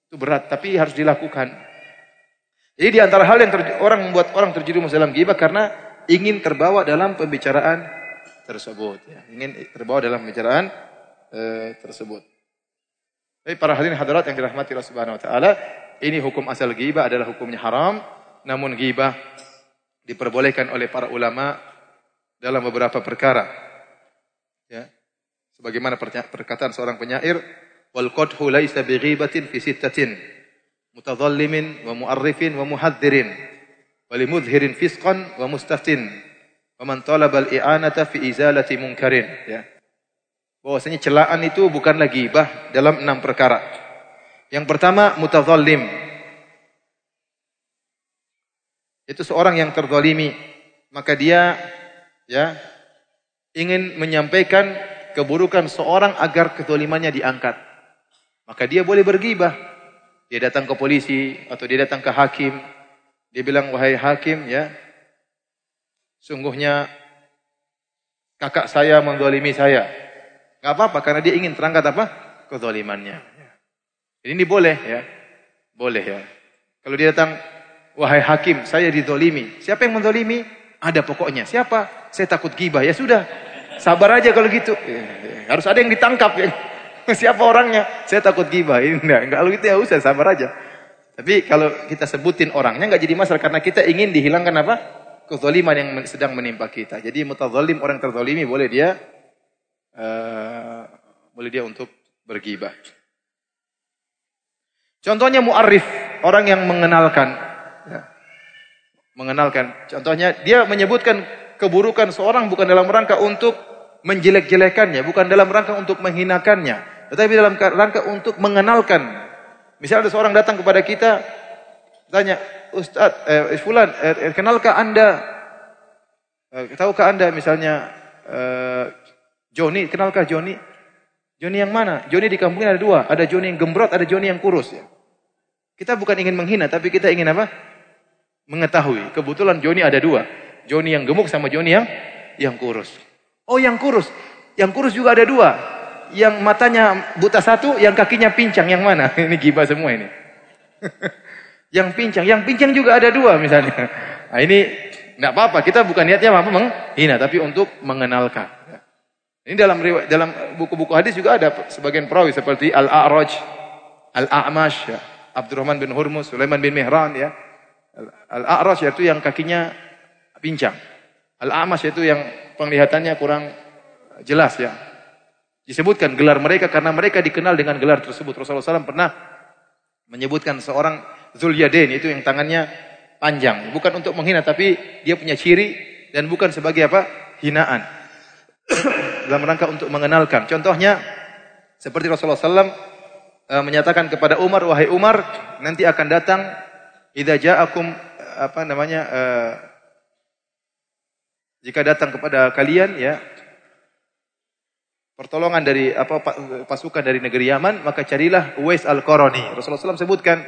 Itu berat. Tapi harus dilakukan. Jadi di antara hal yang orang membuat orang terjerumus dalam gibah. Karena ingin terbawa dalam pembicaraan tersebut. Ya. Ingin terbawa dalam pembicaraan eh, tersebut. Tapi para hadirin hadirat yang dirahmati Allah Subhanahu wa taala, ini hukum asal ghibah adalah hukumnya haram, namun ghibah diperbolehkan oleh para ulama dalam beberapa perkara. Ya. Sebagaimana perkataan seorang penyair, wal qadhu laisa bighibatin fi sittatin mutadhallimin wa mu'arrifin wa muhadzirin wa limudhirin fisqan wa mustaftin wa man talaba al-i'anata fi izalati munkarin ya bahwasanya celaan itu bukanlah gibah dalam enam perkara. Yang pertama mutazallim. Itu seorang yang terzalimi, maka dia ya ingin menyampaikan keburukan seorang agar kezalimannya diangkat. Maka dia boleh bergibah. Dia datang ke polisi atau dia datang ke hakim. Dia bilang, "Wahai hakim, ya, sungguhnya kakak saya menzalimi saya." Gak apa-apa karena dia ingin terangkat apa? Kezalimannya. Jadi ini boleh ya. Boleh ya. Kalau dia datang, wahai hakim, saya didolimi. Siapa yang mendolimi? Ada pokoknya. Siapa? Saya takut gibah. Ya sudah. Sabar aja kalau gitu. Ya, ya. Harus ada yang ditangkap ya. Siapa orangnya? Saya takut gibah. Enggak. Enggak kalau gitu ya usah sabar aja. Tapi kalau kita sebutin orangnya enggak jadi masalah karena kita ingin dihilangkan apa? Kezaliman yang sedang menimpa kita. Jadi mutazalim orang terzalimi boleh dia uh, boleh dia untuk bergibah. Contohnya muarif, orang yang mengenalkan. Ya. Mengenalkan. Contohnya dia menyebutkan keburukan seorang bukan dalam rangka untuk menjelek-jelekannya, bukan dalam rangka untuk menghinakannya, tetapi dalam rangka untuk mengenalkan. Misalnya ada seorang datang kepada kita, tanya, Ustaz, eh, Fulan, eh, kenalkah anda, eh, tahukah anda misalnya eh, Joni, kenalkah Joni? Joni yang mana? Joni di kampung ada dua. Ada Joni yang gembrot, ada Joni yang kurus. Ya. Kita bukan ingin menghina, tapi kita ingin apa? Mengetahui. Kebetulan Joni ada dua. Joni yang gemuk sama Joni yang yang kurus. Oh yang kurus. Yang kurus juga ada dua. Yang matanya buta satu, yang kakinya pincang. Yang mana? ini gibah semua ini. yang pincang. Yang pincang juga ada dua misalnya. Nah ini nggak apa-apa. Kita bukan niatnya apa menghina, tapi untuk mengenalkan. Ini dalam dalam buku-buku hadis juga ada sebagian perawi seperti Al-A'raj, Al-A'mash, ya. Abdurrahman bin Hurmus, Sulaiman bin Mihran ya. Al-A'raj itu yang kakinya pincang. Al-A'mash itu yang penglihatannya kurang jelas ya. Disebutkan gelar mereka karena mereka dikenal dengan gelar tersebut. Rasulullah SAW pernah menyebutkan seorang Zulyadain itu yang tangannya panjang. Bukan untuk menghina tapi dia punya ciri dan bukan sebagai apa? hinaan. dalam rangka untuk mengenalkan. Contohnya seperti Rasulullah SAW uh, menyatakan kepada Umar, wahai Umar, nanti akan datang idza ja'akum apa namanya uh, jika datang kepada kalian ya pertolongan dari apa pasukan dari negeri Yaman, maka carilah Uwais Al-Qarani. Rasulullah SAW sebutkan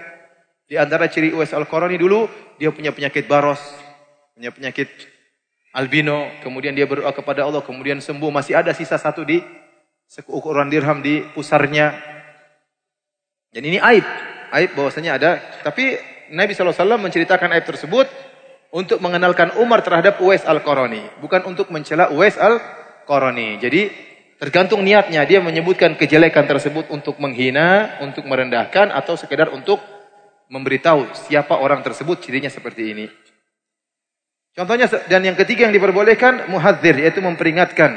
di antara ciri Uwais Al-Qarani dulu dia punya penyakit baros, punya penyakit albino, kemudian dia berdoa kepada Allah, kemudian sembuh, masih ada sisa satu di ukuran dirham di pusarnya. Dan ini aib, aib bahwasanya ada. Tapi Nabi SAW menceritakan aib tersebut untuk mengenalkan Umar terhadap Uwais Al-Qarani, bukan untuk mencela Uwais Al-Qarani. Jadi tergantung niatnya, dia menyebutkan kejelekan tersebut untuk menghina, untuk merendahkan atau sekedar untuk memberitahu siapa orang tersebut cirinya seperti ini. Contohnya dan yang ketiga yang diperbolehkan muhadzir yaitu memperingatkan.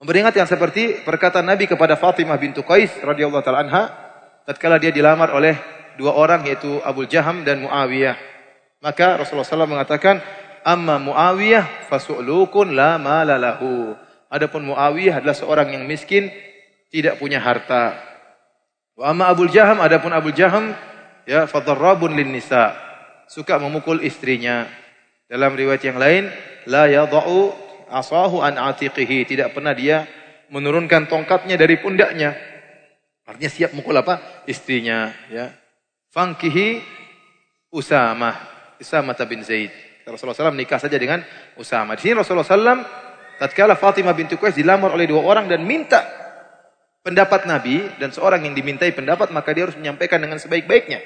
Memperingatkan seperti perkataan Nabi kepada Fatimah bintu Qais radhiyallahu taala anha tatkala dia dilamar oleh dua orang yaitu Abu Jaham dan Muawiyah. Maka Rasulullah SAW mengatakan, "Amma Muawiyah fasu'lukun la malalahu." Adapun Muawiyah adalah seorang yang miskin, tidak punya harta. Wa amma Abu Jaham, adapun Abu Jaham ya fadarrabun lin nisa, suka memukul istrinya. Dalam riwayat yang lain, la yadau asahu an atiqihi. Tidak pernah dia menurunkan tongkatnya dari pundaknya. Artinya siap mukul apa? Istrinya. Ya. Fangkihi Usamah. Usamah bin Zaid. Rasulullah SAW nikah saja dengan Usamah. Di sini Rasulullah SAW, tatkala Fatimah bintu Qais dilamar oleh dua orang dan minta pendapat Nabi, dan seorang yang dimintai pendapat, maka dia harus menyampaikan dengan sebaik-baiknya.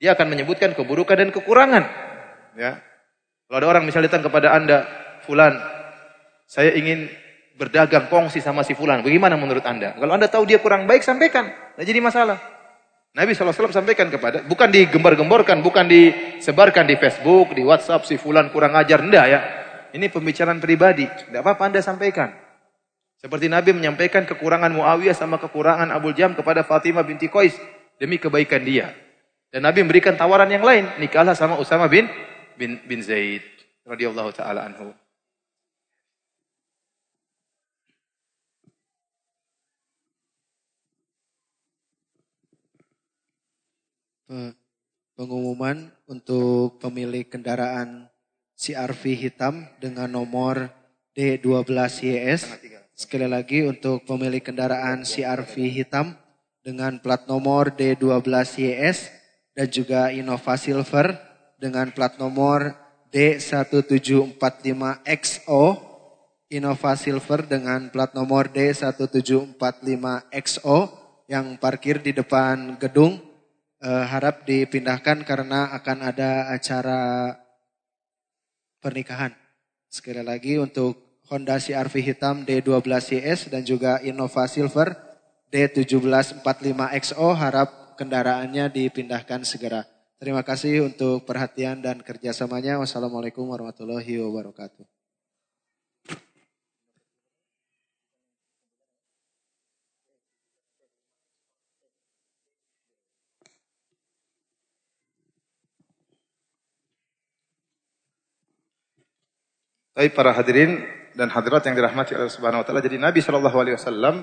Dia akan menyebutkan keburukan dan kekurangan. Ya. Kalau ada orang misalnya datang kepada Anda, fulan, saya ingin berdagang kongsi sama si fulan. Bagaimana menurut Anda? Kalau Anda tahu dia kurang baik, sampaikan. Tidak jadi masalah. Nabi SAW sampaikan kepada, bukan digembar-gemborkan, bukan disebarkan di Facebook, di WhatsApp, si fulan kurang ajar. Tidak ya. Ini pembicaraan pribadi. Tidak apa-apa Anda sampaikan. Seperti Nabi menyampaikan kekurangan Muawiyah sama kekurangan Abu Jam kepada Fatimah binti Qais demi kebaikan dia. Dan Nabi memberikan tawaran yang lain, nikahlah sama Usama bin bin, bin Zaid radhiyallahu taala anhu. Pengumuman untuk pemilik kendaraan CRV hitam dengan nomor D12YS Sekali lagi untuk pemilik kendaraan CRV hitam dengan plat nomor D12YS dan juga Innova Silver dengan plat nomor D1745XO Innova Silver dengan plat nomor D1745XO yang parkir di depan gedung eh, harap dipindahkan karena akan ada acara pernikahan. Sekali lagi untuk Honda CRV hitam D12CS dan juga Innova Silver D1745XO harap kendaraannya dipindahkan segera. Terima kasih untuk perhatian dan kerjasamanya. Wassalamualaikum warahmatullahi wabarakatuh. Baik para hadirin, dan hadirat yang dirahmati Allah Subhanahu wa taala. Jadi Nabi Shallallahu alaihi wasallam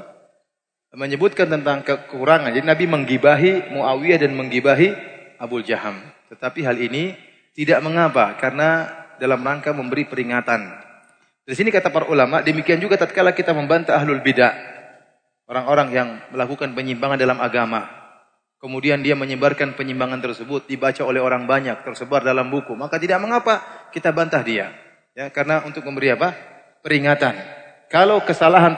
menyebutkan tentang kekurangan. Jadi Nabi menggibahi Muawiyah dan menggibahi Abu Jaham. Tetapi hal ini tidak mengapa karena dalam rangka memberi peringatan. Di sini kata para ulama, demikian juga tatkala kita membantah ahlul bidah, orang-orang yang melakukan penyimpangan dalam agama. Kemudian dia menyebarkan penyimpangan tersebut dibaca oleh orang banyak, tersebar dalam buku, maka tidak mengapa kita bantah dia. Ya, karena untuk memberi apa? peringatan. Kalau kesalahan,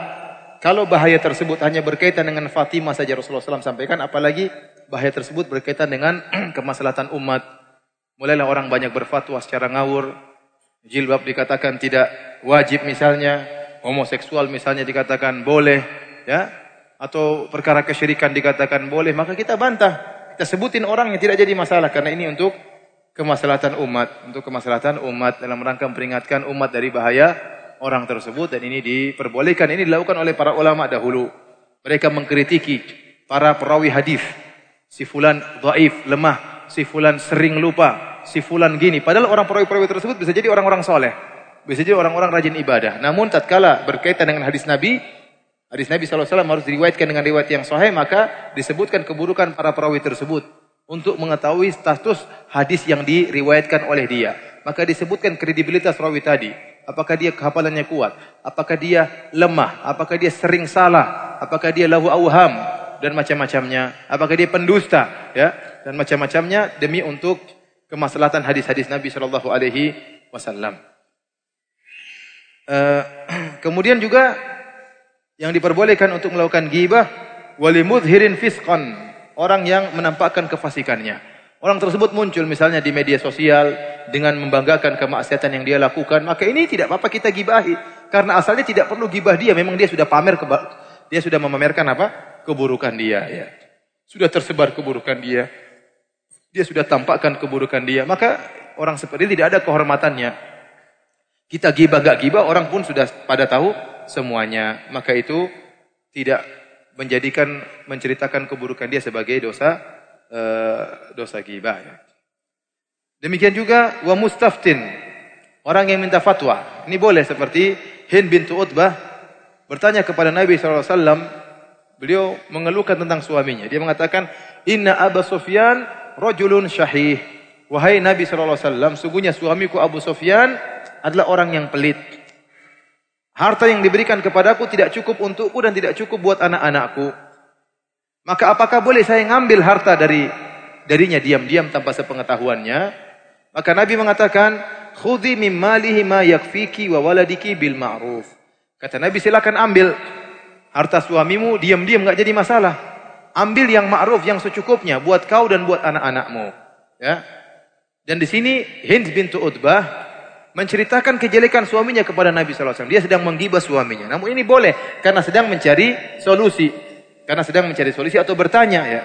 kalau bahaya tersebut hanya berkaitan dengan Fatimah saja Rasulullah SAW sampaikan, apalagi bahaya tersebut berkaitan dengan kemaslahatan umat. Mulailah orang banyak berfatwa secara ngawur, jilbab dikatakan tidak wajib misalnya, homoseksual misalnya dikatakan boleh, ya, atau perkara kesyirikan dikatakan boleh, maka kita bantah. Kita sebutin orang yang tidak jadi masalah karena ini untuk kemaslahatan umat, untuk kemaslahatan umat dalam rangka memperingatkan umat dari bahaya orang tersebut dan ini diperbolehkan. Ini dilakukan oleh para ulama dahulu. Mereka mengkritiki para perawi hadis. Si fulan dhaif, lemah, si fulan sering lupa, si fulan gini. Padahal orang perawi-perawi tersebut bisa jadi orang-orang soleh. Bisa jadi orang-orang rajin ibadah. Namun tatkala berkaitan dengan hadis Nabi, hadis Nabi SAW harus diriwayatkan dengan riwayat yang sahih, maka disebutkan keburukan para perawi tersebut untuk mengetahui status hadis yang diriwayatkan oleh dia. Maka disebutkan kredibilitas rawi tadi. Apakah dia kehafalannya kuat? Apakah dia lemah? Apakah dia sering salah? Apakah dia lahu awham? Dan macam-macamnya. Apakah dia pendusta? Ya, dan macam-macamnya demi untuk kemaslahatan hadis-hadis Nabi Shallallahu Alaihi Wasallam. Uh, kemudian juga yang diperbolehkan untuk melakukan gibah walimudhirin fisqan orang yang menampakkan kefasikannya. Orang tersebut muncul misalnya di media sosial dengan membanggakan kemaksiatan yang dia lakukan, maka ini tidak apa-apa kita gibahi. Karena asalnya tidak perlu gibah dia, memang dia sudah pamer dia sudah memamerkan apa? keburukan dia ya. Sudah tersebar keburukan dia. Dia sudah tampakkan keburukan dia, maka orang seperti ini tidak ada kehormatannya. Kita gibah gak gibah, orang pun sudah pada tahu semuanya. Maka itu tidak menjadikan menceritakan keburukan dia sebagai dosa uh, dosa gibah. Ya. Demikian juga wa mustaftin, orang yang minta fatwa. Ini boleh seperti Hind bintu Utbah bertanya kepada Nabi SAW, beliau mengeluhkan tentang suaminya. Dia mengatakan, Inna Abu Sufyan rojulun syahih. Wahai Nabi SAW, sungguhnya suamiku Abu Sufyan adalah orang yang pelit. Harta yang diberikan kepadaku tidak cukup untukku dan tidak cukup buat anak-anakku. Maka apakah boleh saya ngambil harta dari darinya diam-diam tanpa sepengetahuannya? Maka Nabi mengatakan, "Khudhi mim malihi ma yakfiki wa waladiki bil ma'ruf." Kata Nabi, silakan ambil harta suamimu diam-diam enggak jadi masalah. Ambil yang ma'ruf, yang secukupnya buat kau dan buat anak-anakmu. Ya. Dan di sini Hind bintu Utbah menceritakan kejelekan suaminya kepada Nabi SAW. Dia sedang menggibah suaminya. Namun ini boleh karena sedang mencari solusi. Karena sedang mencari solusi atau bertanya ya.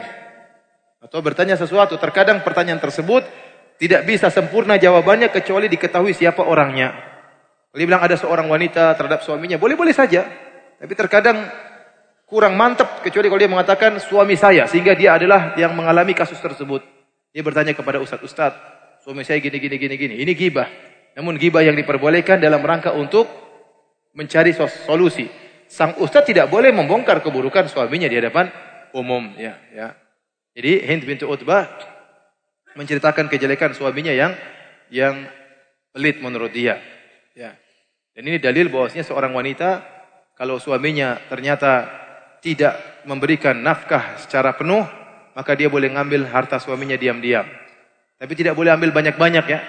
Atau bertanya sesuatu. Terkadang pertanyaan tersebut tidak bisa sempurna jawabannya kecuali diketahui siapa orangnya. Dia bilang ada seorang wanita terhadap suaminya, boleh-boleh saja. Tapi terkadang kurang mantap kecuali kalau dia mengatakan suami saya sehingga dia adalah yang mengalami kasus tersebut. Dia bertanya kepada ustaz, "Ustaz, suami saya gini gini gini gini." Ini gibah. Namun gibah yang diperbolehkan dalam rangka untuk mencari solusi. Sang ustaz tidak boleh membongkar keburukan suaminya di hadapan umum ya, ya. Jadi Hind bintu Utbah menceritakan kejelekan suaminya yang yang pelit menurut dia. Ya. Dan ini dalil bahwasanya seorang wanita kalau suaminya ternyata tidak memberikan nafkah secara penuh, maka dia boleh ngambil harta suaminya diam-diam. Tapi tidak boleh ambil banyak-banyak ya.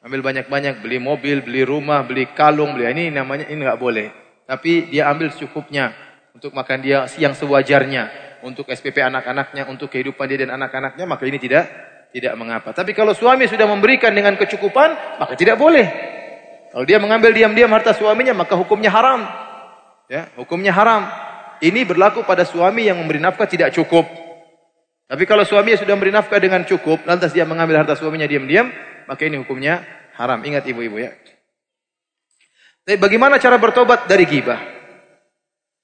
Ambil banyak-banyak, beli mobil, beli rumah, beli kalung, beli ini namanya ini nggak boleh. Tapi dia ambil secukupnya untuk makan dia siang sewajarnya untuk SPP anak-anaknya, untuk kehidupan dia dan anak-anaknya, maka ini tidak tidak mengapa. Tapi kalau suami sudah memberikan dengan kecukupan, maka tidak boleh. Kalau dia mengambil diam-diam harta suaminya, maka hukumnya haram. Ya, hukumnya haram. Ini berlaku pada suami yang memberi nafkah tidak cukup. Tapi kalau suaminya sudah memberi nafkah dengan cukup, lantas dia mengambil harta suaminya diam-diam, maka ini hukumnya haram. Ingat ibu-ibu ya. Tapi bagaimana cara bertobat dari gibah?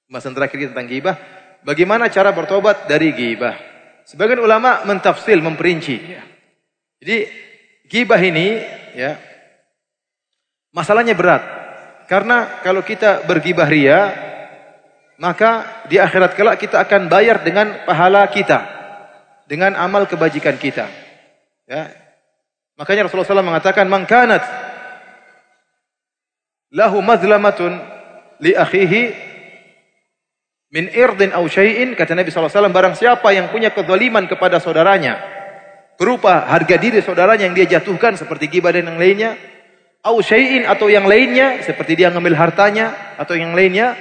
Masalah terakhir tentang gibah. Bagaimana cara bertobat dari gibah? Sebagian ulama mentafsil, memperinci. Jadi gibah ini ya masalahnya berat. Karena kalau kita bergibah ria, maka di akhirat kelak kita akan bayar dengan pahala kita, dengan amal kebajikan kita. Ya. Makanya Rasulullah SAW mengatakan, "Man lahu mazlamatun li akhihi min irdin au syai'in kata Nabi SAW barang siapa yang punya kezaliman kepada saudaranya berupa harga diri saudaranya yang dia jatuhkan seperti gibah dan yang lainnya au syai'in atau yang lainnya seperti dia ngambil hartanya atau yang lainnya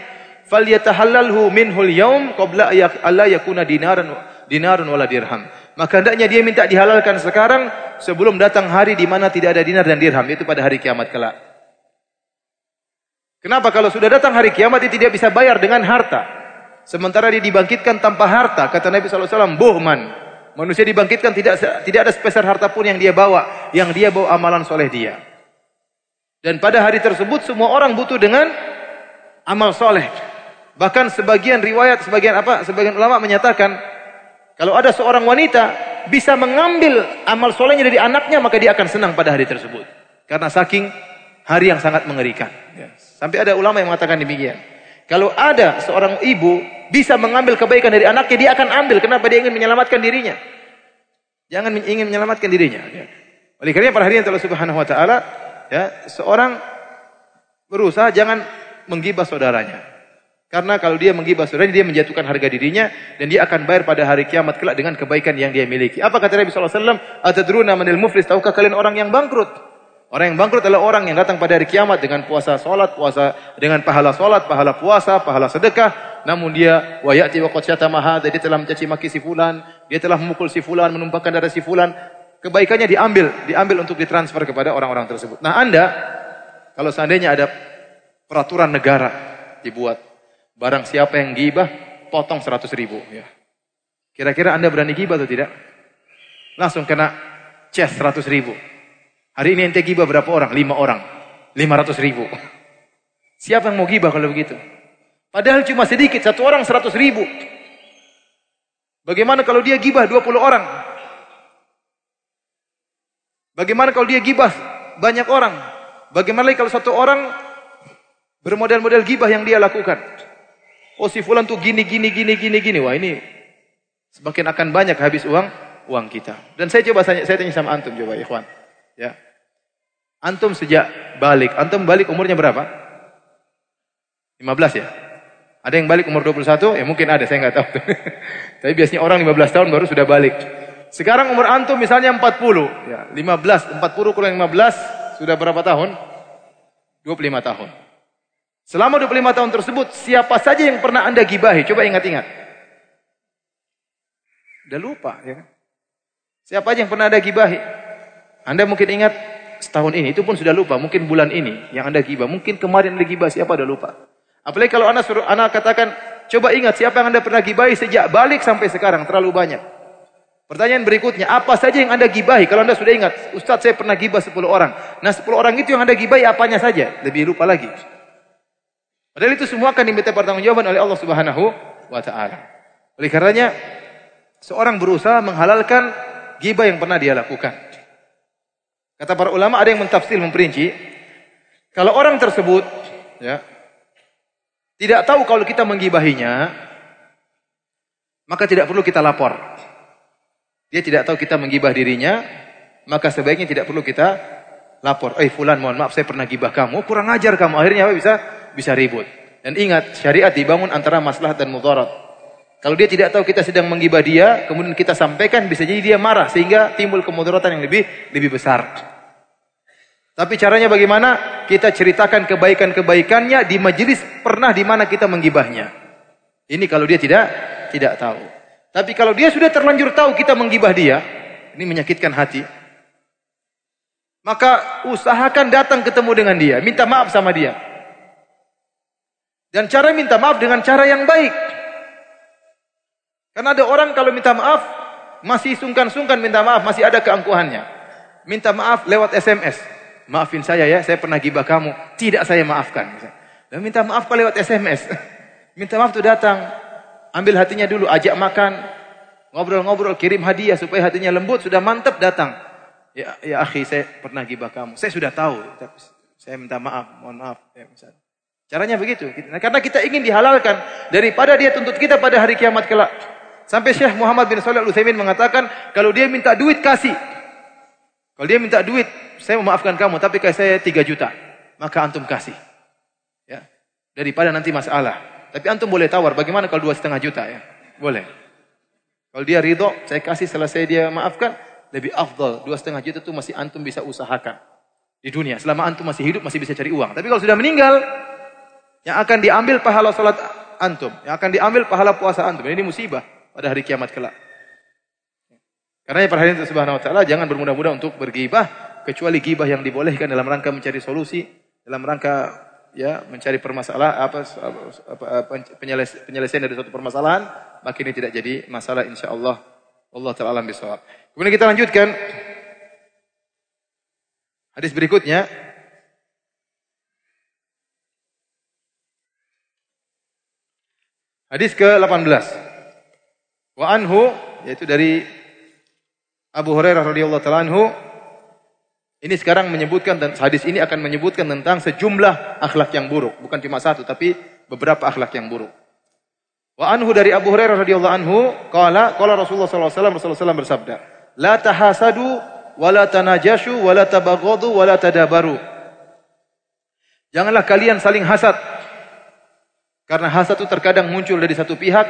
falyatahallalhu minhul yaum qabla alla yakuna dinaran dinarun wala dirham maka hendaknya dia minta dihalalkan sekarang sebelum datang hari di mana tidak ada dinar dan dirham itu pada hari kiamat kelak Kenapa kalau sudah datang hari kiamat dia tidak bisa bayar dengan harta Sementara dia dibangkitkan tanpa harta. Kata Nabi SAW, buhman. Manusia dibangkitkan tidak tidak ada sepeser harta pun yang dia bawa. Yang dia bawa amalan soleh dia. Dan pada hari tersebut semua orang butuh dengan amal soleh. Bahkan sebagian riwayat, sebagian apa, sebagian ulama menyatakan kalau ada seorang wanita bisa mengambil amal solehnya dari anaknya maka dia akan senang pada hari tersebut. Karena saking hari yang sangat mengerikan. Sampai ada ulama yang mengatakan demikian. Kalau ada seorang ibu bisa mengambil kebaikan dari anaknya, dia akan ambil. Kenapa dia ingin menyelamatkan dirinya? Jangan ingin menyelamatkan dirinya. Ya. Oleh karena pada hari yang Allah Subhanahu Wa Taala, ya seorang berusaha jangan menggibah saudaranya. Karena kalau dia menggibah saudaranya, dia menjatuhkan harga dirinya dan dia akan bayar pada hari kiamat kelak dengan kebaikan yang dia miliki. Apa kata Nabi sallallahu alaihi wasallam? Atadruna manil muflis? Tahukah kalian orang yang bangkrut? Orang yang bangkrut adalah orang yang datang pada hari kiamat dengan puasa solat, puasa dengan pahala solat, pahala puasa, pahala sedekah. Namun dia wayati wa qad dia telah mencaci maki si fulan, dia telah memukul si fulan, menumpahkan darah si fulan. Kebaikannya diambil, diambil untuk ditransfer kepada orang-orang tersebut. Nah Anda, kalau seandainya ada peraturan negara dibuat, barang siapa yang gibah, potong 100 ribu. Ya. Kira-kira Anda berani gibah atau tidak? Langsung kena ces 100 ribu. Hari ini ente gibah berapa orang? Lima orang. Lima ratus ribu. Siapa yang mau gibah kalau begitu? Padahal cuma sedikit. Satu orang seratus ribu. Bagaimana kalau dia gibah dua puluh orang? Bagaimana kalau dia gibah banyak orang? Bagaimana kalau satu orang bermodel-model gibah yang dia lakukan? Oh si fulan tuh gini, gini, gini, gini, gini. Wah ini semakin akan banyak habis uang uang kita. Dan saya coba saya, saya tanya sama antum coba ikhwan. Ya. Antum sejak balik, antum balik umurnya berapa? 15 ya? Ada yang balik umur 21? Ya mungkin ada, saya nggak tahu. Tapi biasanya orang 15 tahun baru sudah balik. Sekarang umur antum misalnya 40. Ya, 15, 40 kurang 15 sudah berapa tahun? 25 tahun. Selama 25 tahun tersebut, siapa saja yang pernah Anda gibahi? Coba ingat-ingat. Udah lupa, ya kan? Siapa aja yang pernah Anda gibahi? Anda mungkin ingat setahun ini, itu pun sudah lupa. Mungkin bulan ini yang Anda gibah. Mungkin kemarin Anda gibah, siapa udah lupa. Apalagi kalau Anda suruh, Anda katakan, coba ingat siapa yang Anda pernah gibahi sejak balik sampai sekarang. Terlalu banyak. Pertanyaan berikutnya, apa saja yang Anda gibahi? Kalau Anda sudah ingat, Ustaz saya pernah gibah 10 orang. Nah 10 orang itu yang Anda gibahi apanya saja? Lebih lupa lagi. Padahal itu semua akan diminta pertanggungjawaban oleh Allah Subhanahu wa taala. Oleh karenanya seorang berusaha menghalalkan gibah yang pernah dia lakukan. Kata para ulama ada yang mentafsir memperinci, kalau orang tersebut ya tidak tahu kalau kita menggibahinya, maka tidak perlu kita lapor. Dia tidak tahu kita menggibah dirinya, maka sebaiknya tidak perlu kita lapor. Eh fulan mohon maaf saya pernah gibah kamu, kurang ajar kamu. Akhirnya apa bisa bisa ribut. Dan ingat syariat dibangun antara maslahat dan mudarat. Kalau dia tidak tahu kita sedang menggibah dia, kemudian kita sampaikan, bisa jadi dia marah sehingga timbul kemudaratan yang lebih lebih besar. Tapi caranya bagaimana? Kita ceritakan kebaikan-kebaikannya di majelis pernah di mana kita menggibahnya. Ini kalau dia tidak tidak tahu. Tapi kalau dia sudah terlanjur tahu kita menggibah dia, ini menyakitkan hati. Maka usahakan datang ketemu dengan dia, minta maaf sama dia. Dan cara minta maaf dengan cara yang baik. Karena ada orang kalau minta maaf masih sungkan-sungkan minta maaf, masih ada keangkuhannya. Minta maaf lewat SMS. Maafin saya ya, saya pernah gibah kamu. Tidak saya maafkan. Dan minta maaf kalau lewat SMS. minta maaf tuh datang. Ambil hatinya dulu, ajak makan. Ngobrol-ngobrol, kirim hadiah supaya hatinya lembut. Sudah mantap datang. Ya, ya akhi, saya pernah gibah kamu. Saya sudah tahu. Saya minta maaf, mohon maaf. Ya, misalnya. Caranya begitu. Karena kita ingin dihalalkan. Daripada dia tuntut kita pada hari kiamat kelak. Sampai Syekh Muhammad bin Shalih Al-Utsaimin mengatakan, kalau dia minta duit kasih. Kalau dia minta duit, saya memaafkan kamu, tapi kasih saya 3 juta. Maka antum kasih. Ya. Daripada nanti masalah. Tapi antum boleh tawar, bagaimana kalau dua setengah juta ya? Boleh. Kalau dia ridho, saya kasih selesai dia maafkan, lebih afdal. Dua setengah juta itu masih antum bisa usahakan. Di dunia. Selama antum masih hidup, masih bisa cari uang. Tapi kalau sudah meninggal, yang akan diambil pahala salat antum. Yang akan diambil pahala puasa antum. Ini musibah pada hari kiamat kelak. Karena pada hari itu subhanahu wa ta'ala jangan bermudah-mudah untuk bergibah kecuali gibah yang dibolehkan dalam rangka mencari solusi, dalam rangka ya mencari permasalahan apa, apa, apa penyelesaian dari suatu permasalahan, maka ini tidak jadi masalah insyaallah Allah taala alam bisawab. Kemudian kita lanjutkan hadis berikutnya Hadis ke-18. Wa anhu yaitu dari Abu Hurairah radhiyallahu taala anhu ini sekarang menyebutkan dan hadis ini akan menyebutkan tentang sejumlah akhlak yang buruk, bukan cuma satu tapi beberapa akhlak yang buruk. Wa anhu dari Abu Hurairah radhiyallahu anhu qala qala Rasulullah sallallahu alaihi wasallam Rasulullah SAW bersabda, "La tahasadu wa la tanajashu wa la tabaghadu wa la tadabaru." Janganlah kalian saling hasad. Karena hasad itu terkadang muncul dari satu pihak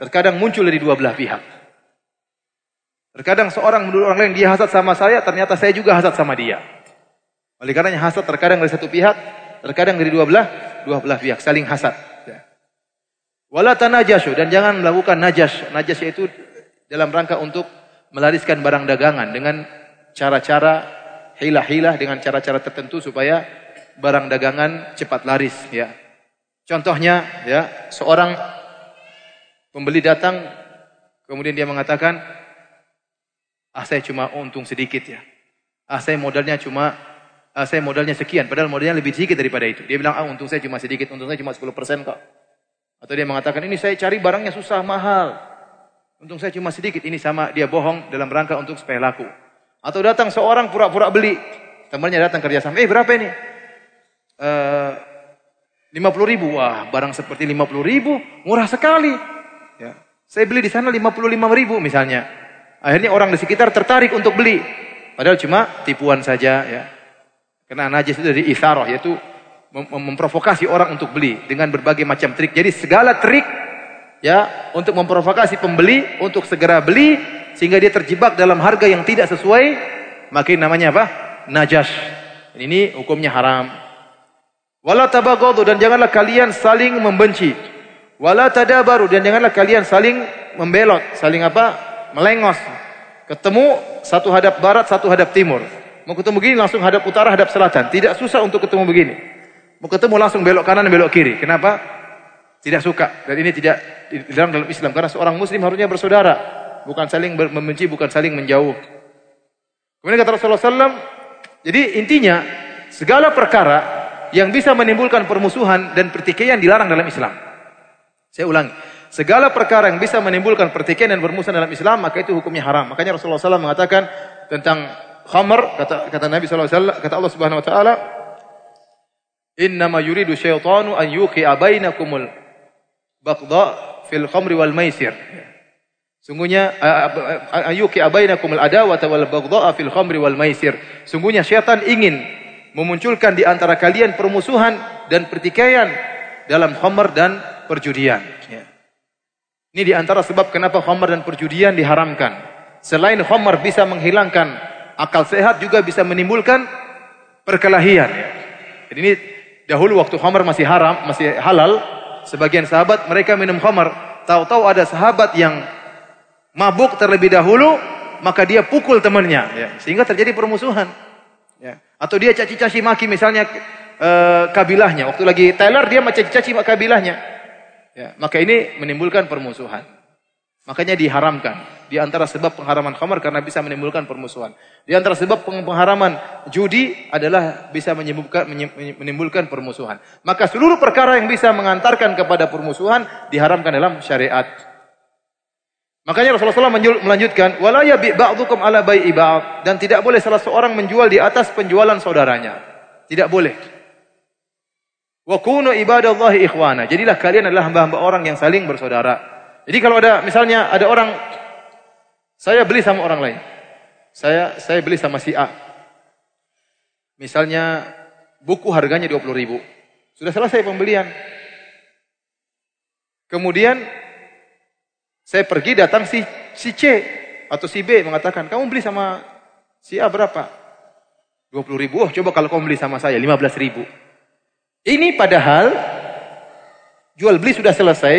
terkadang muncul dari dua belah pihak. Terkadang seorang menurut orang lain dia hasad sama saya, ternyata saya juga hasad sama dia. Oleh karenanya hasad terkadang dari satu pihak, terkadang dari dua belah, dua belah pihak saling hasad. Ya. Wala tanajashu dan jangan melakukan najas. Najas yaitu dalam rangka untuk melariskan barang dagangan dengan cara-cara hilah-hilah dengan cara-cara tertentu supaya barang dagangan cepat laris ya. Contohnya ya, seorang Pembeli datang, kemudian dia mengatakan, ah saya cuma untung sedikit ya. Ah saya modalnya cuma, ah saya modalnya sekian, padahal modalnya lebih sedikit daripada itu. Dia bilang, ah untung saya cuma sedikit, untung saya cuma 10% kok. Atau dia mengatakan, ini saya cari barangnya susah, mahal. Untung saya cuma sedikit, ini sama dia bohong dalam rangka untuk supaya laku. Atau datang seorang pura-pura beli, temannya datang kerjasama, eh berapa ini? Uh, 50 ribu, wah barang seperti 50 ribu, murah sekali. Ya. Saya beli di sana 55 ribu misalnya. Akhirnya orang di sekitar tertarik untuk beli. Padahal cuma tipuan saja ya. Karena najis itu dari isarah yaitu mem memprovokasi orang untuk beli dengan berbagai macam trik. Jadi segala trik ya untuk memprovokasi pembeli untuk segera beli sehingga dia terjebak dalam harga yang tidak sesuai makin namanya apa? Najas. Ini hukumnya haram. Wala tabaghadu dan janganlah kalian saling membenci. Wala tadabaru dan janganlah kalian saling membelot, saling apa? melengos. Ketemu satu hadap barat, satu hadap timur. Mau ketemu begini langsung hadap utara, hadap selatan. Tidak susah untuk ketemu begini. Mau ketemu langsung belok kanan, belok kiri. Kenapa? Tidak suka. Dan ini tidak dilarang dalam Islam. Karena seorang muslim harusnya bersaudara. Bukan saling membenci, bukan saling menjauh. Kemudian kata Rasulullah SAW, jadi intinya segala perkara yang bisa menimbulkan permusuhan dan pertikaian dilarang dalam Islam. Saya ulangi. Segala perkara yang bisa menimbulkan pertikaian dan permusuhan dalam Islam, maka itu hukumnya haram. Makanya Rasulullah SAW mengatakan tentang khamar, kata, kata Nabi SAW, kata Allah Subhanahu Wa Taala, Innama yuridu syaitanu an yuqi'a bainakumul baqda fil khamri wal maisir. Sungguhnya ayuki abainakumul adawata wal baghdha fil khamri wal maisir. Sungguhnya syaitan ingin memunculkan di antara kalian permusuhan dan pertikaian dalam khamr dan perjudian. Ya. Ini di antara sebab kenapa khamr dan perjudian diharamkan. Selain khamr bisa menghilangkan akal sehat juga bisa menimbulkan perkelahian. Ya. Jadi ini dahulu waktu khamar masih haram, masih halal, sebagian sahabat mereka minum khamar, tahu-tahu ada sahabat yang mabuk terlebih dahulu, maka dia pukul temannya, ya. sehingga terjadi permusuhan. Ya. Atau dia caci-caci maki misalnya e, kabilahnya, waktu lagi Taylor dia mencaci-caci kabilahnya, ya. maka ini menimbulkan permusuhan. Makanya diharamkan. Di antara sebab pengharaman khamar karena bisa menimbulkan permusuhan. Di antara sebab pengharaman judi adalah bisa menyebabkan menimbulkan permusuhan. Maka seluruh perkara yang bisa mengantarkan kepada permusuhan diharamkan dalam syariat. Makanya Rasulullah SAW melanjutkan, "Wala yabi ba'dukum ala bai'i ba'd." Dan tidak boleh salah seorang menjual di atas penjualan saudaranya. Tidak boleh. Wa kunu ibadallahi ikhwana. Jadilah kalian adalah hamba-hamba orang yang saling bersaudara. Jadi kalau ada misalnya ada orang saya beli sama orang lain. Saya saya beli sama si A. Misalnya buku harganya 20 ribu. Sudah selesai pembelian. Kemudian saya pergi datang si si C atau si B mengatakan, "Kamu beli sama si A berapa?" 20 ribu. Oh, coba kalau kamu beli sama saya 15 ribu. Ini padahal jual beli sudah selesai,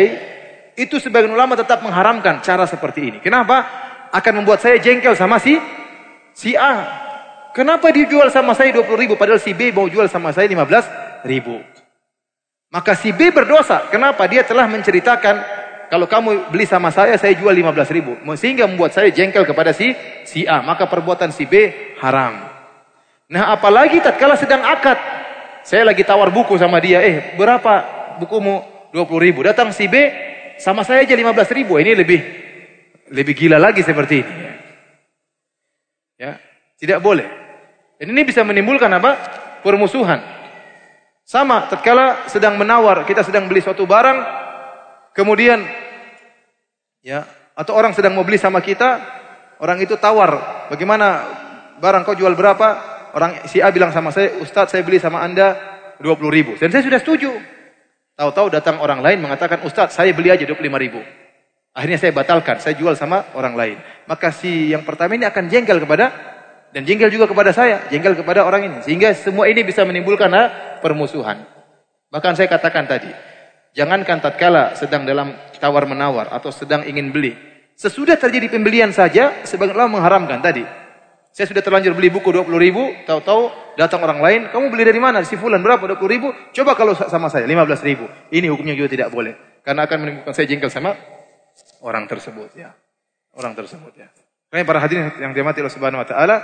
itu sebagian ulama tetap mengharamkan cara seperti ini. Kenapa? Akan membuat saya jengkel sama si si A. Kenapa dijual sama saya 20 ribu padahal si B mau jual sama saya 15 ribu. Maka si B berdosa. Kenapa? Dia telah menceritakan kalau kamu beli sama saya, saya jual 15 ribu. Sehingga membuat saya jengkel kepada si si A. Maka perbuatan si B haram. Nah apalagi tatkala sedang akad. Saya lagi tawar buku sama dia. Eh berapa bukumu? 20 ribu. Datang si B, sama saya aja 15 ribu. Ini lebih lebih gila lagi seperti ini. Ya, tidak boleh. Dan ini bisa menimbulkan apa? Permusuhan. Sama, tatkala sedang menawar, kita sedang beli suatu barang, kemudian ya, atau orang sedang mau beli sama kita, orang itu tawar, bagaimana barang kau jual berapa? Orang si A bilang sama saya, Ustadz saya beli sama Anda 20 ribu. Dan saya sudah setuju. Tahu-tahu datang orang lain mengatakan, Ustaz saya beli aja 25 ribu. Akhirnya saya batalkan, saya jual sama orang lain. Maka si yang pertama ini akan jengkel kepada, dan jengkel juga kepada saya, jengkel kepada orang ini. Sehingga semua ini bisa menimbulkan ha, permusuhan. Bahkan saya katakan tadi, jangankan tatkala sedang dalam tawar-menawar atau sedang ingin beli. Sesudah terjadi pembelian saja, sebagian Allah mengharamkan tadi. Saya sudah terlanjur beli buku 20 ribu, tahu-tahu datang orang lain, kamu beli dari mana? Si fulan berapa? 20 ribu? Coba kalau sama saya, 15 ribu. Ini hukumnya juga tidak boleh. Karena akan menimbulkan saya jengkel sama orang tersebut. ya Orang tersebut ya. Karena para hadirin yang dimati Allah Subhanahu Wa Taala,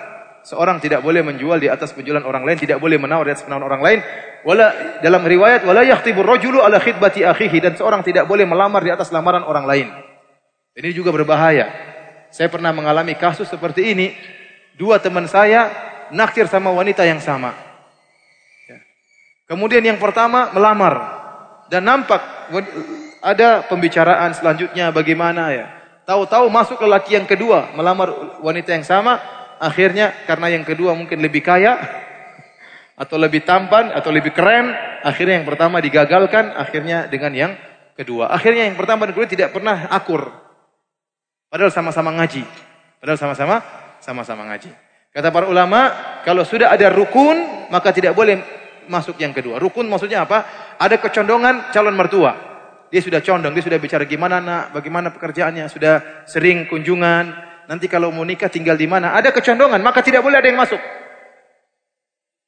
seorang tidak boleh menjual di atas penjualan orang lain, tidak boleh menawar di atas penawaran orang lain. Wala dalam riwayat wala yahtibur rajulu ala khidbati akhihi dan seorang tidak boleh melamar di atas lamaran orang lain. Ini juga berbahaya. Saya pernah mengalami kasus seperti ini dua teman saya naksir sama wanita yang sama. Ya. Kemudian yang pertama melamar dan nampak ada pembicaraan selanjutnya bagaimana ya. Tahu-tahu masuk lelaki yang kedua melamar wanita yang sama, akhirnya karena yang kedua mungkin lebih kaya atau lebih tampan atau lebih keren, akhirnya yang pertama digagalkan, akhirnya dengan yang kedua. Akhirnya yang pertama dan kedua tidak pernah akur. Padahal sama-sama ngaji. Padahal sama-sama sama-sama ngaji. Kata para ulama, kalau sudah ada rukun, maka tidak boleh masuk yang kedua. Rukun maksudnya apa? Ada kecondongan calon mertua. Dia sudah condong, dia sudah bicara gimana nak, bagaimana pekerjaannya, sudah sering kunjungan. Nanti kalau mau nikah tinggal di mana? Ada kecondongan, maka tidak boleh ada yang masuk.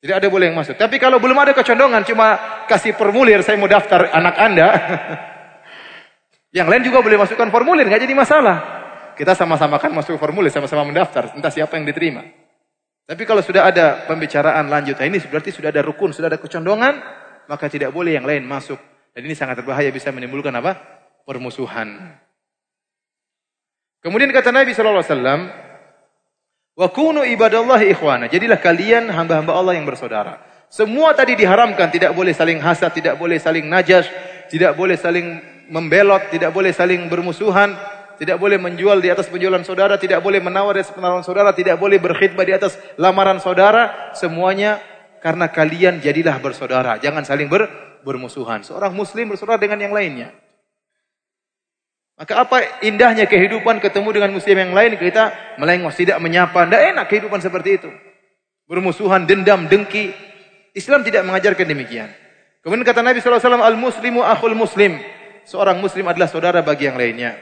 Tidak ada boleh yang masuk. Tapi kalau belum ada kecondongan, cuma kasih formulir, saya mau daftar anak anda. yang lain juga boleh masukkan formulir, nggak jadi masalah. Kita sama-sama kan masuk formulir, sama-sama mendaftar. Entah siapa yang diterima. Tapi kalau sudah ada pembicaraan lanjut, nah ini berarti sudah ada rukun, sudah ada kecondongan, maka tidak boleh yang lain masuk. Dan ini sangat berbahaya, bisa menimbulkan apa? Permusuhan. Kemudian kata Nabi SAW, Wa kunu ibadallahi ikhwana. Jadilah kalian hamba-hamba Allah yang bersaudara. Semua tadi diharamkan, tidak boleh saling hasad, tidak boleh saling najas, tidak boleh saling membelot, tidak boleh saling bermusuhan, tidak boleh menjual di atas penjualan saudara, tidak boleh menawar di atas penawaran saudara, tidak boleh berkhidmat di atas lamaran saudara, semuanya karena kalian jadilah bersaudara, jangan saling ber, bermusuhan. Seorang muslim bersaudara dengan yang lainnya. Maka apa indahnya kehidupan ketemu dengan muslim yang lain kita melengos tidak menyapa. Tidak enak kehidupan seperti itu. Bermusuhan, dendam, dengki. Islam tidak mengajarkan demikian. Kemudian kata Nabi SAW, Al-Muslimu akhul muslim. Seorang muslim adalah saudara bagi yang lainnya.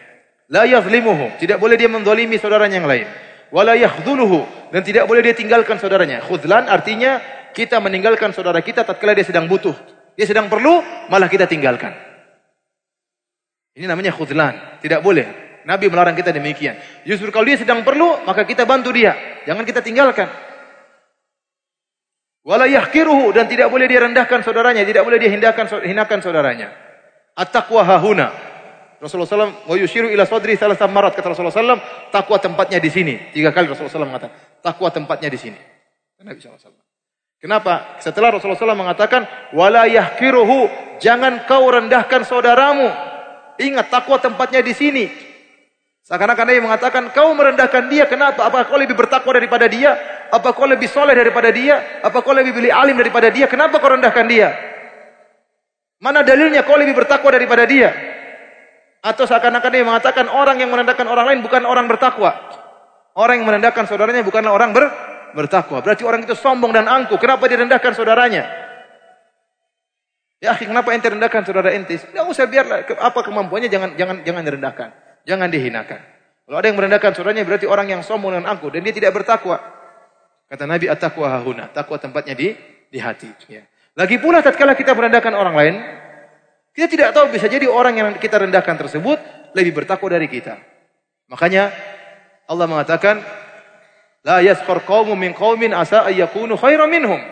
La yazlimuhu. Tidak boleh dia mendolimi saudaranya yang lain. Wala yakhduluhu. Dan tidak boleh dia tinggalkan saudaranya. Khudlan artinya kita meninggalkan saudara kita tatkala dia sedang butuh. Dia sedang perlu, malah kita tinggalkan. Ini namanya khudlan. Tidak boleh. Nabi melarang kita demikian. Justru kalau dia sedang perlu, maka kita bantu dia. Jangan kita tinggalkan. Wala yahkiruhu dan tidak boleh dia rendahkan saudaranya, tidak boleh dia hinakan hinakan saudaranya. At-taqwa hahuna. Rasulullah SAW wa yushiru ila sadri salah marat kata Rasulullah SAW, takwa tempatnya di sini. Tiga kali Rasulullah SAW mengatakan, takwa tempatnya di sini. Nabi SAW. Kenapa? Setelah Rasulullah SAW mengatakan, wala yahkiruhu, jangan kau rendahkan saudaramu. Ingat takwa tempatnya di sini. Seakan-akan Nabi mengatakan, kau merendahkan dia, kenapa? Apa kau lebih bertakwa daripada dia? Apa kau lebih soleh daripada dia? Apa kau lebih beli alim daripada dia? Kenapa kau rendahkan dia? Mana dalilnya kau lebih bertakwa daripada dia? Atau seakan-akan dia mengatakan orang yang merendahkan orang lain bukan orang bertakwa. Orang yang merendahkan saudaranya bukanlah orang ber, bertakwa. Berarti orang itu sombong dan angkuh. Kenapa dia rendahkan saudaranya? Ya, kenapa ente rendahkan saudara ente? Tidak usah biarlah apa kemampuannya jangan jangan jangan direndahkan, jangan dihinakan. Kalau ada yang merendahkan saudaranya berarti orang yang sombong dan angkuh dan dia tidak bertakwa. Kata Nabi at-taqwa hahuna, takwa tempatnya di di hati. Ya. Lagi pula tatkala kita merendahkan orang lain, kita tidak tahu bisa jadi orang yang kita rendahkan tersebut lebih bertakwa dari kita. Makanya Allah mengatakan, La yaskhar qaumun min qaumin asa ayyakunu khairan minhum.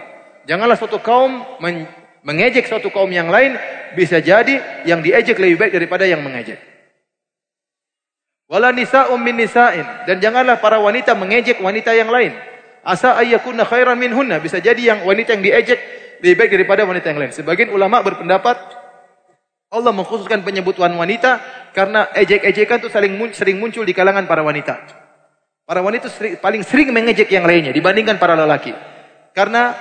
Janganlah suatu kaum mengejek suatu kaum yang lain, bisa jadi yang diejek lebih baik daripada yang mengejek. Wala nisa'um min nisa'in. Dan janganlah para wanita mengejek wanita yang lain. Asa ayyakunna khairan minhunna. Bisa jadi yang wanita yang diejek lebih baik daripada wanita yang lain. Sebagian ulama berpendapat Allah mengkhususkan penyebutan wanita karena ejek-ejekan itu saling sering muncul di kalangan para wanita. Para wanita paling sering mengejek yang lainnya dibandingkan para lelaki. Karena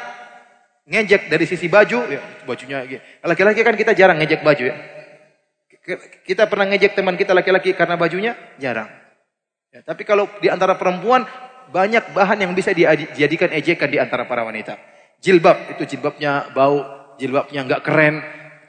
ngejek dari sisi baju, ya, bajunya laki-laki kan kita jarang ngejek baju ya. Kita pernah ngejek teman kita laki-laki karena bajunya jarang. Ya, tapi kalau di antara perempuan banyak bahan yang bisa dijadikan ejekan di antara para wanita. Jilbab itu jilbabnya bau, jilbabnya nggak keren.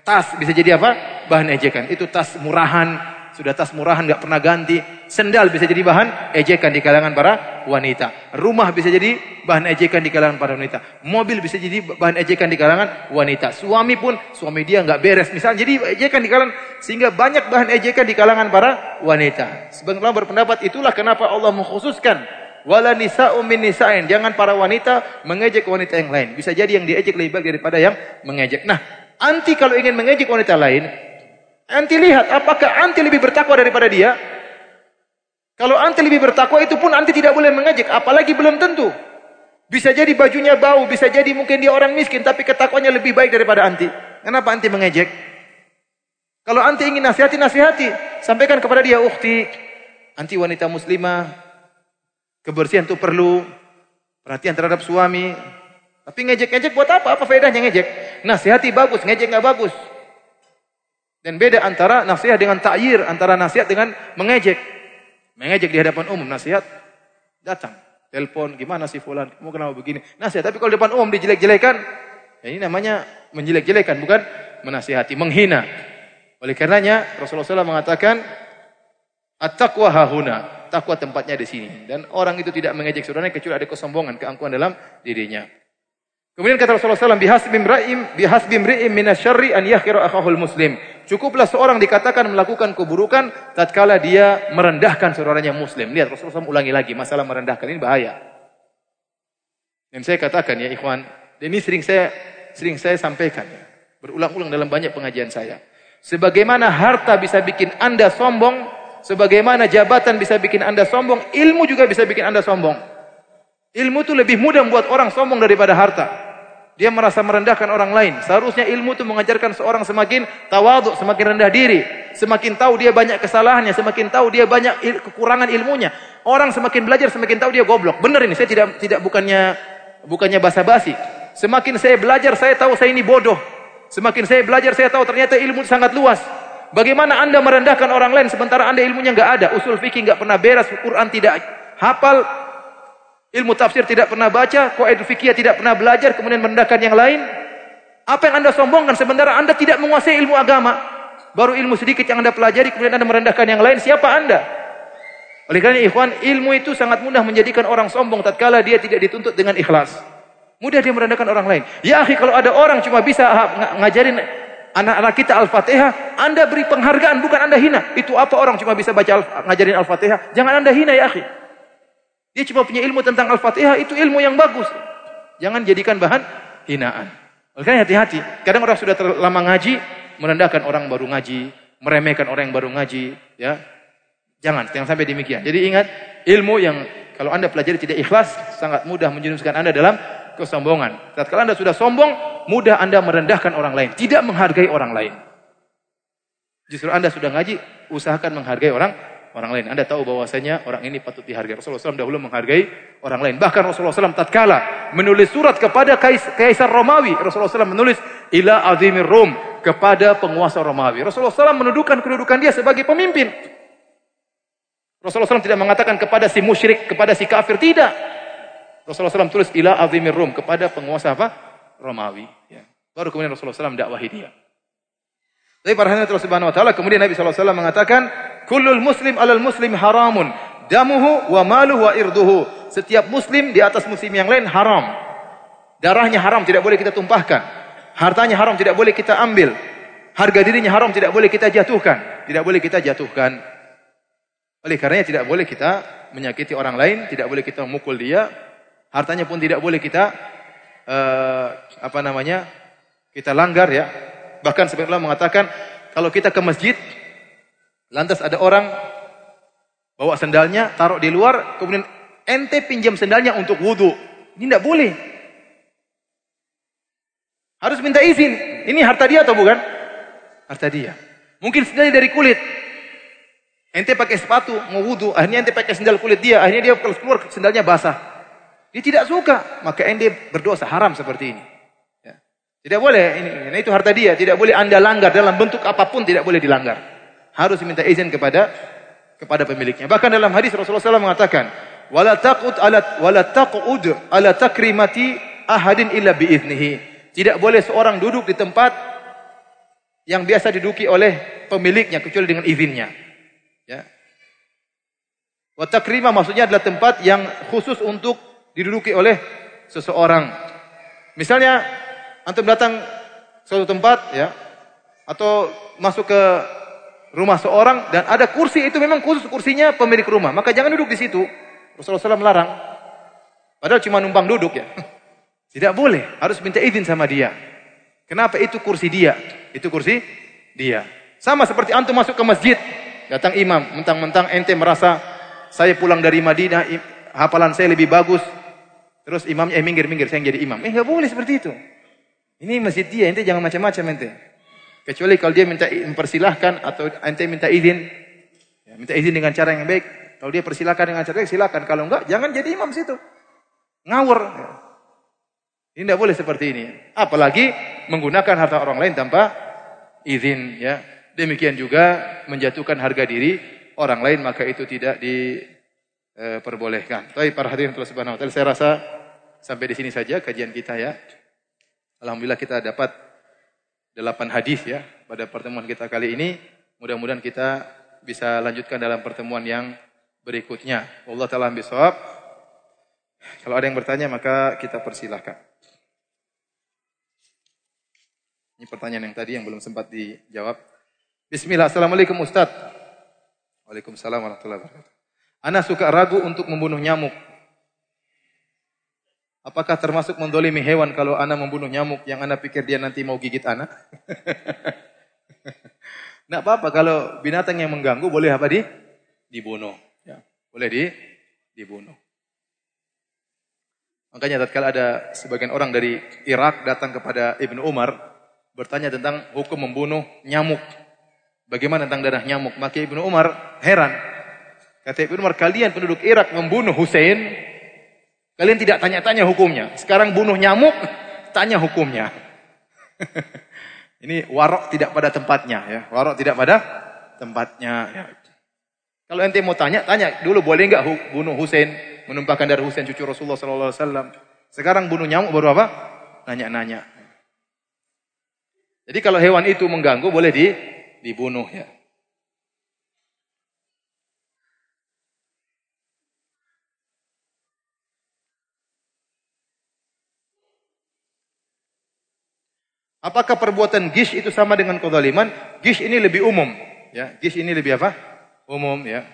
Tas bisa jadi apa? Bahan ejekan. Itu tas murahan, sudah tas murahan nggak pernah ganti. Sendal bisa jadi bahan ejekan di kalangan para wanita. Rumah bisa jadi bahan ejekan di kalangan para wanita. Mobil bisa jadi bahan ejekan di kalangan wanita. Suami pun suami dia nggak beres. Misalnya jadi ejekan di kalangan sehingga banyak bahan ejekan di kalangan para wanita. Sebagian ulama berpendapat itulah kenapa Allah mengkhususkan wala nisa'u min nisa'in. Jangan para wanita mengejek wanita yang lain. Bisa jadi yang diejek lebih baik daripada yang mengejek. Nah, anti kalau ingin mengejek wanita lain, Anti lihat apakah anti lebih bertakwa daripada dia? Kalau anti lebih bertakwa itu pun anti tidak boleh mengejek, apalagi belum tentu. Bisa jadi bajunya bau, bisa jadi mungkin dia orang miskin tapi ketakwanya lebih baik daripada anti. Kenapa anti mengejek? Kalau anti ingin nasihati, nasihati. Sampaikan kepada dia, ukti, anti wanita muslimah, kebersihan itu perlu, perhatian terhadap suami. Tapi ngejek-ngejek buat apa? Apa faedahnya ngejek? Nasihati bagus, ngejek nggak bagus. Dan beda antara nasihat dengan ta'yir, antara nasihat dengan mengejek. Mengejek di hadapan umum, nasihat datang. Telepon, gimana sih fulan, kamu kenapa begini? Nasihat, tapi kalau di depan umum dijelek-jelekan, ya ini namanya menjelek-jelekan, bukan menasihati, menghina. Oleh karenanya Rasulullah SAW mengatakan, At-taqwa hahuna, takwa tempatnya di sini. Dan orang itu tidak mengejek saudaranya kecuali ada kesombongan, keangkuhan dalam dirinya. Kemudian kata Rasulullah SAW, bihasbi imra'im, bihasbi imri'im minasyarri an yakhira akhahul muslim. Cukuplah seorang dikatakan melakukan keburukan tatkala dia merendahkan saudaranya muslim. Lihat Rasulullah SAW ulangi lagi masalah merendahkan ini bahaya. Dan saya katakan ya ikhwan, ini sering saya sering saya sampaikan ya. Berulang-ulang dalam banyak pengajian saya. Sebagaimana harta bisa bikin Anda sombong, sebagaimana jabatan bisa bikin Anda sombong, ilmu juga bisa bikin Anda sombong. Ilmu itu lebih mudah membuat orang sombong daripada harta. Dia merasa merendahkan orang lain. Seharusnya ilmu itu mengajarkan seorang semakin tawaduk, semakin rendah diri. Semakin tahu dia banyak kesalahannya, semakin tahu dia banyak il kekurangan ilmunya. Orang semakin belajar, semakin tahu dia goblok. Benar ini, saya tidak tidak bukannya bukannya basa-basi. Semakin saya belajar, saya tahu saya ini bodoh. Semakin saya belajar, saya tahu ternyata ilmu sangat luas. Bagaimana anda merendahkan orang lain sementara anda ilmunya nggak ada, usul fikih nggak pernah beres, Quran tidak hafal, Ilmu tafsir tidak pernah baca, kaidah fikih tidak pernah belajar, kemudian merendahkan yang lain. Apa yang Anda sombongkan sementara Anda tidak menguasai ilmu agama? Baru ilmu sedikit yang Anda pelajari, kemudian Anda merendahkan yang lain. Siapa Anda? Oleh karena ikhwan, ilmu itu sangat mudah menjadikan orang sombong tatkala dia tidak dituntut dengan ikhlas. Mudah dia merendahkan orang lain. Ya akhi, kalau ada orang cuma bisa ngajarin anak-anak kita Al-Fatihah, Anda beri penghargaan, bukan Anda hina. Itu apa orang cuma bisa baca ngajarin Al-Fatihah? Jangan Anda hina ya akhi. Dia cuma punya ilmu tentang Al-Fatihah, itu ilmu yang bagus. Jangan jadikan bahan hinaan. Makanya hati-hati. Kadang orang sudah terlama ngaji, merendahkan orang baru ngaji, meremehkan orang yang baru ngaji, ya. Jangan, jangan sampai demikian. Jadi ingat, ilmu yang kalau Anda pelajari tidak ikhlas, sangat mudah menjerumuskan Anda dalam kesombongan. Kalau Anda sudah sombong, mudah Anda merendahkan orang lain, tidak menghargai orang lain. Justru Anda sudah ngaji, usahakan menghargai orang orang lain. Anda tahu bahwasanya orang ini patut dihargai. Rasulullah SAW dahulu menghargai orang lain. Bahkan Rasulullah SAW tatkala menulis surat kepada Kaisar Romawi, Rasulullah SAW menulis ila azimir Rom kepada penguasa Romawi. Rasulullah SAW mendudukan kedudukan dia sebagai pemimpin. Rasulullah SAW tidak mengatakan kepada si musyrik, kepada si kafir, tidak. Rasulullah SAW tulis ila azimir Rom kepada penguasa apa? Romawi. Ya. Baru kemudian Rasulullah SAW dakwahi dia. Tapi para hadirin Subhanahu wa kemudian Nabi SAW mengatakan Kullul muslim alal muslim haramun. Damuhu wa maluhu wa irduhu. Setiap muslim di atas muslim yang lain haram. Darahnya haram, tidak boleh kita tumpahkan. Hartanya haram, tidak boleh kita ambil. Harga dirinya haram, tidak boleh kita jatuhkan. Tidak boleh kita jatuhkan. Oleh karenanya tidak boleh kita menyakiti orang lain, tidak boleh kita memukul dia. Hartanya pun tidak boleh kita uh, apa namanya? kita langgar ya. Bahkan sebenarnya mengatakan kalau kita ke masjid Lantas ada orang bawa sendalnya, taruh di luar, kemudian ente pinjam sendalnya untuk wudhu. Ini tidak boleh. Harus minta izin. Ini harta dia atau bukan? Harta dia. Mungkin sendalnya dari kulit. Ente pakai sepatu, mau wudhu, akhirnya ente pakai sendal kulit dia, akhirnya dia keluar sendalnya basah. Dia tidak suka, maka ente berdosa haram seperti ini. Ya. Tidak boleh, ini, ini itu harta dia, tidak boleh anda langgar dalam bentuk apa pun tidak boleh dilanggar harus minta izin kepada kepada pemiliknya. Bahkan dalam hadis Rasulullah SAW mengatakan, "Wala taqud ala wala taqud ala takrimati ahadin illa biiznihi." Tidak boleh seorang duduk di tempat yang biasa diduduki oleh pemiliknya kecuali dengan izinnya. Ya. Wa maksudnya adalah tempat yang khusus untuk diduduki oleh seseorang. Misalnya antum datang suatu tempat ya atau masuk ke rumah seorang dan ada kursi itu memang khusus kursinya pemilik rumah. Maka jangan duduk di situ. Rasulullah SAW melarang. Padahal cuma numpang duduk ya. Tidak boleh, harus minta izin sama dia. Kenapa itu kursi dia? Itu kursi dia. Sama seperti antum masuk ke masjid, datang imam, mentang-mentang ente merasa saya pulang dari Madinah, hafalan saya lebih bagus. Terus imamnya eh minggir-minggir, saya yang jadi imam. Eh nggak boleh seperti itu. Ini masjid dia, ente jangan macam-macam ente. Kecuali kalau dia minta mempersilahkan atau ente minta izin, ya, minta izin dengan cara yang baik. Kalau dia persilahkan dengan cara yang baik, silakan. Kalau enggak, jangan jadi imam situ. Ngawur. Ini tidak boleh seperti ini. Apalagi menggunakan harta orang lain tanpa izin. Ya, demikian juga menjatuhkan harga diri orang lain maka itu tidak diperbolehkan. Tapi para hadirin telah subhanahu wa taala, saya rasa sampai di sini saja kajian kita ya. Alhamdulillah kita dapat delapan hadis ya pada pertemuan kita kali ini. Mudah-mudahan kita bisa lanjutkan dalam pertemuan yang berikutnya. Allah taala bisawab. Kalau ada yang bertanya maka kita persilahkan. Ini pertanyaan yang tadi yang belum sempat dijawab. Bismillah. Assalamualaikum Ustaz. Waalaikumsalam warahmatullahi wabarakatuh. Ana suka ragu untuk membunuh nyamuk. Apakah termasuk mendolimi hewan kalau ana membunuh nyamuk yang ana pikir dia nanti mau gigit ana? Tidak apa-apa kalau binatang yang mengganggu boleh apa di dibunuh. Ya, boleh di dibunuh. Makanya tatkala ada sebagian orang dari Irak datang kepada Ibnu Umar bertanya tentang hukum membunuh nyamuk. Bagaimana tentang darah nyamuk? Maka Ibnu Umar heran. Kata Ibnu Umar, kalian penduduk Irak membunuh Hussein, kalian tidak tanya-tanya hukumnya. Sekarang bunuh nyamuk, tanya hukumnya. Ini warok tidak pada tempatnya ya. Warok tidak pada tempatnya ya. Kalau ente mau tanya, tanya dulu boleh enggak bunuh Husain, menumpahkan darah Husain cucu Rasulullah sallallahu alaihi wasallam. Sekarang bunuh nyamuk baru apa? Nanya-nanya. Jadi kalau hewan itu mengganggu boleh di dibunuh ya. Apakah perbuatan gish itu sama dengan kezaliman? Gish ini lebih umum, ya. Gish ini lebih apa? Umum, ya.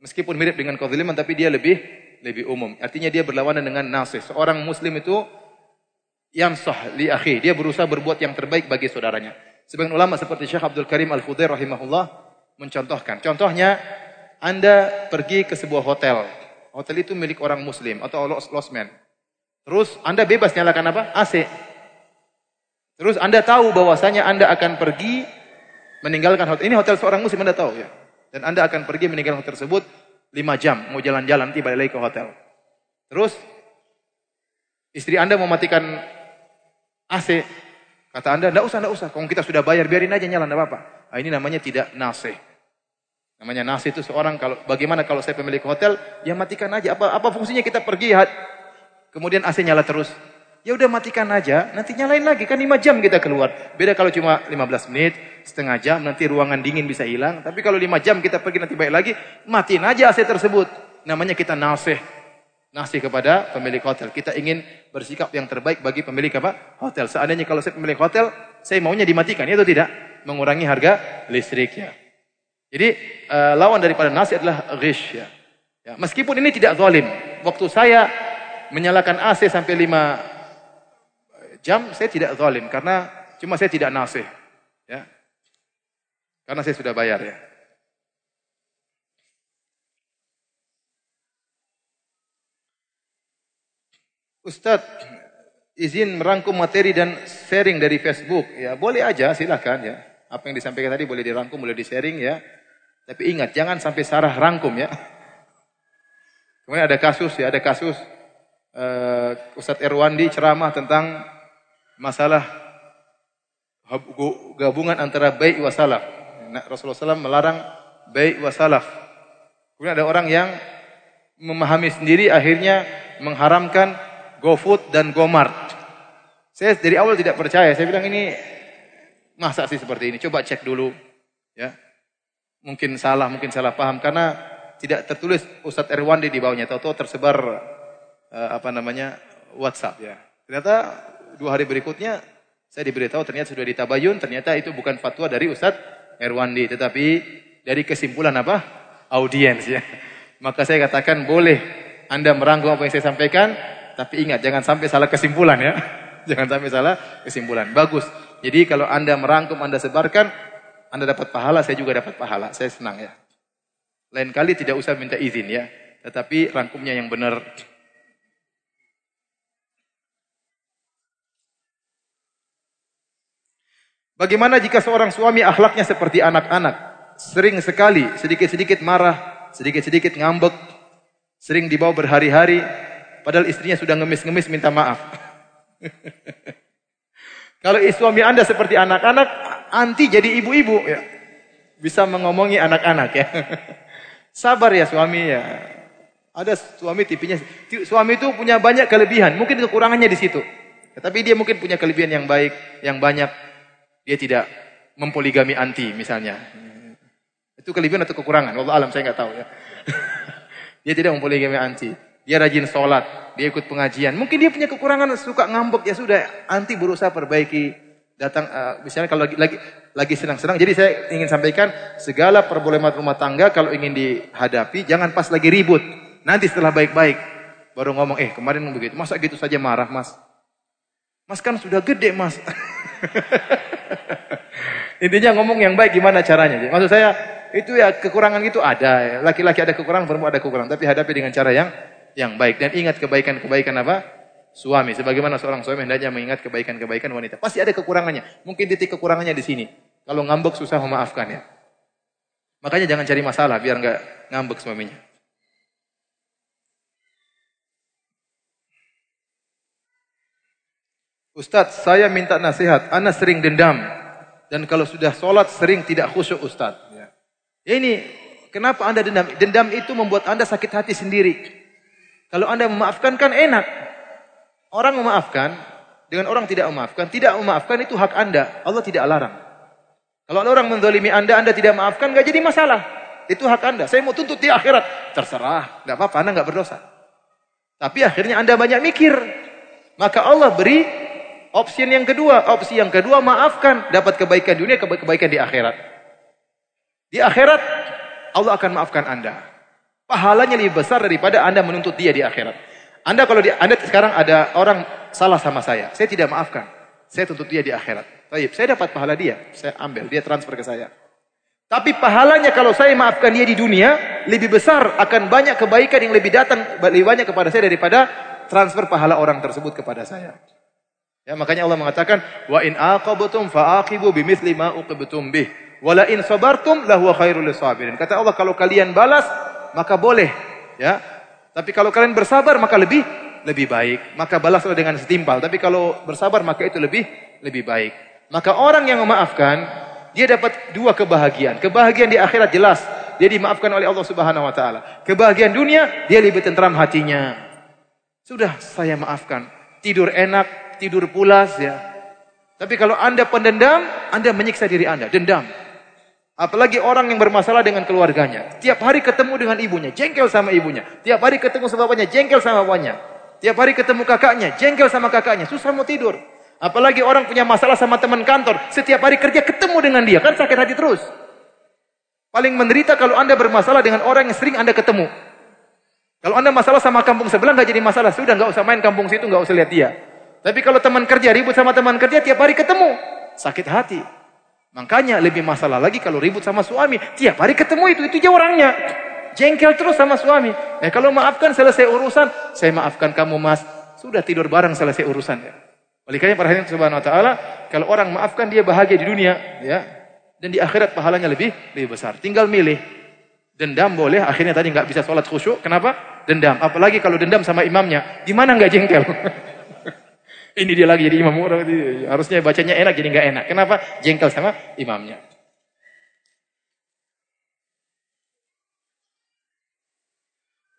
Meskipun mirip dengan kezaliman tapi dia lebih lebih umum. Artinya dia berlawanan dengan nasih. Seorang muslim itu yang sah li akhi, dia berusaha berbuat yang terbaik bagi saudaranya. Sebagian ulama seperti Syekh Abdul Karim Al-Khudair rahimahullah mencontohkan. Contohnya Anda pergi ke sebuah hotel. Hotel itu milik orang muslim atau losmen. Terus Anda bebas nyalakan apa? AC. Terus Anda tahu bahwasanya Anda akan pergi meninggalkan hotel. Ini hotel seorang muslim Anda tahu ya. Dan Anda akan pergi meninggalkan hotel tersebut 5 jam. Mau jalan-jalan tiba lagi ke hotel. Terus istri Anda mematikan AC. Kata Anda, enggak usah, enggak usah. Kalau kita sudah bayar, biarin aja nyala, enggak apa-apa. Nah, ini namanya tidak nasih. Namanya nasih itu seorang kalau bagaimana kalau saya pemilik hotel, ya matikan aja. Apa apa fungsinya kita pergi kemudian AC nyala terus? Ya udah matikan aja, nanti nyalain lagi. Kan 5 jam kita keluar. Beda kalau cuma 15 menit, setengah jam, nanti ruangan dingin bisa hilang. Tapi kalau 5 jam kita pergi nanti balik lagi, matiin aja AC tersebut. Namanya kita nasih. Nasih kepada pemilik hotel. Kita ingin bersikap yang terbaik bagi pemilik apa? Hotel. Seandainya kalau saya pemilik hotel, saya maunya dimatikan. Ya atau tidak? Mengurangi harga listriknya. Jadi uh, lawan daripada nasih adalah ghish ya. ya. Meskipun ini tidak zalim. Waktu saya menyalakan AC sampai 5 jam saya tidak zalim karena cuma saya tidak nasih. Ya. Karena saya sudah bayar ya. Ustadz, izin merangkum materi dan sharing dari Facebook. Ya, boleh aja, silakan ya. Apa yang disampaikan tadi boleh dirangkum, boleh di-sharing ya. Tapi ingat, jangan sampai sarah rangkum ya. Kemudian ada kasus ya, ada kasus uh, Ustadz Erwandi ceramah tentang masalah gabungan antara baik wa salaf. Nah, Rasulullah SAW melarang baik wa salaf. Kemudian ada orang yang memahami sendiri akhirnya mengharamkan GoFood dan GoMart. Saya dari awal tidak percaya. Saya bilang ini masa sih seperti ini? Coba cek dulu. Ya. Mungkin salah, mungkin salah paham karena tidak tertulis Ustadz Erwandi di bawahnya. Tahu-tahu tersebar uh, apa namanya WhatsApp ya. Ternyata dua hari berikutnya saya diberitahu ternyata sudah ditabayun, ternyata itu bukan fatwa dari Ustadz Erwandi, tetapi dari kesimpulan apa? Audiens ya. Maka saya katakan boleh Anda merangkum apa yang saya sampaikan, tapi ingat jangan sampai salah kesimpulan ya. Jangan sampai salah kesimpulan. Bagus. Jadi kalau Anda merangkum, Anda sebarkan, Anda dapat pahala, saya juga dapat pahala. Saya senang ya. Lain kali tidak usah minta izin ya. Tetapi rangkumnya yang benar. Bagaimana jika seorang suami akhlaknya seperti anak-anak? Sering sekali, sedikit-sedikit marah, sedikit-sedikit ngambek, sering dibawa berhari-hari, padahal istrinya sudah ngemis-ngemis minta maaf. Kalau suami anda seperti anak-anak, anti jadi ibu-ibu ya. Bisa mengomongi anak-anak ya. Sabar ya suami ya. Ada suami tipinya, suami itu punya banyak kelebihan, mungkin kekurangannya di situ. Tapi dia mungkin punya kelebihan yang baik, yang banyak. Dia tidak mempoligami anti misalnya. Itu kelebihan atau kekurangan? Allah alam saya nggak tahu ya. dia tidak mempoligami anti. Dia rajin sholat, dia ikut pengajian. Mungkin dia punya kekurangan, suka ngambek ya sudah. Anti berusaha perbaiki datang uh, misalnya kalau lagi lagi lagi senang-senang. Jadi saya ingin sampaikan segala problematika rumah tangga kalau ingin dihadapi jangan pas lagi ribut. Nanti setelah baik-baik baru ngomong, "Eh, kemarin begitu. Masa gitu saja marah, Mas?" Mas kan sudah gede, Mas. Intinya ngomong yang baik gimana caranya. Maksud saya itu ya kekurangan itu ada. Laki-laki ada kekurangan, perempuan ada kekurangan, tapi hadapi dengan cara yang yang baik dan ingat kebaikan-kebaikan apa? Suami. Sebagaimana seorang suami hendaknya mengingat kebaikan-kebaikan wanita. Pasti ada kekurangannya. Mungkin titik kekurangannya di sini. Kalau ngambek susah memaafkan ya. Makanya jangan cari masalah biar nggak ngambek suaminya. Ustadz, saya minta nasihat. Anak sering dendam. Dan kalau sudah sholat sering tidak khusyuk Ustadz. Ya. Ini, kenapa anda dendam? Dendam itu membuat anda sakit hati sendiri. Kalau anda memaafkan kan enak. Orang memaafkan, dengan orang tidak memaafkan. Tidak memaafkan itu hak anda. Allah tidak larang. Kalau orang mendolimi anda, anda tidak maafkan, gak jadi masalah. Itu hak anda. Saya mau tuntut di akhirat. Terserah. Gak apa-apa, anda gak berdosa. Tapi akhirnya anda banyak mikir. Maka Allah beri Opsi yang kedua, opsi yang kedua maafkan, dapat kebaikan dunia, kebaikan di akhirat. Di akhirat Allah akan maafkan Anda. Pahalanya lebih besar daripada Anda menuntut dia di akhirat. Anda kalau di, Anda sekarang ada orang salah sama saya, saya tidak maafkan. Saya tuntut dia di akhirat. Baik, saya dapat pahala dia, saya ambil, dia transfer ke saya. Tapi pahalanya kalau saya maafkan dia di dunia, lebih besar akan banyak kebaikan yang lebih datang lebih banyak kepada saya daripada transfer pahala orang tersebut kepada saya. Ya, makanya Allah mengatakan wa in aqabtum faaqibu bimithli ma uqibtum bih. Wala in sabartum lahu khairul lisabirin. Kata Allah kalau kalian balas maka boleh, ya. Tapi kalau kalian bersabar maka lebih lebih baik. Maka balaslah dengan setimpal. Tapi kalau bersabar maka itu lebih lebih baik. Maka orang yang memaafkan dia dapat dua kebahagiaan. Kebahagiaan di akhirat jelas, dia dimaafkan oleh Allah Subhanahu wa taala. Kebahagiaan dunia dia lebih tentram hatinya. Sudah saya maafkan. Tidur enak, tidur pulas ya. Tapi kalau Anda pendendam, Anda menyiksa diri Anda, dendam. Apalagi orang yang bermasalah dengan keluarganya. Tiap hari ketemu dengan ibunya, jengkel sama ibunya. Tiap hari ketemu sama bapaknya, jengkel sama bapaknya. Tiap hari ketemu kakaknya, jengkel sama kakaknya. Susah mau tidur. Apalagi orang punya masalah sama teman kantor. Setiap hari kerja ketemu dengan dia. Kan sakit hati terus. Paling menderita kalau anda bermasalah dengan orang yang sering anda ketemu. Kalau anda masalah sama kampung sebelah nggak jadi masalah. Sudah nggak usah main kampung situ, nggak usah lihat dia. Tapi kalau teman kerja ribut sama teman kerja tiap hari ketemu, sakit hati. Makanya lebih masalah lagi kalau ribut sama suami, tiap hari ketemu itu itu aja orangnya. Jengkel terus sama suami. Eh kalau maafkan selesai urusan, saya maafkan kamu Mas. Sudah tidur bareng selesai urusan ya. Oleh karena perhatian Subhanahu wa taala, kalau orang maafkan dia bahagia di dunia, ya. Dan di akhirat pahalanya lebih lebih besar. Tinggal milih. Dendam boleh, akhirnya tadi nggak bisa sholat khusyuk. Kenapa? Dendam. Apalagi kalau dendam sama imamnya, gimana nggak jengkel? Ini dia lagi jadi imam orang harusnya bacanya enak jadi nggak enak. Kenapa? Jengkel sama imamnya.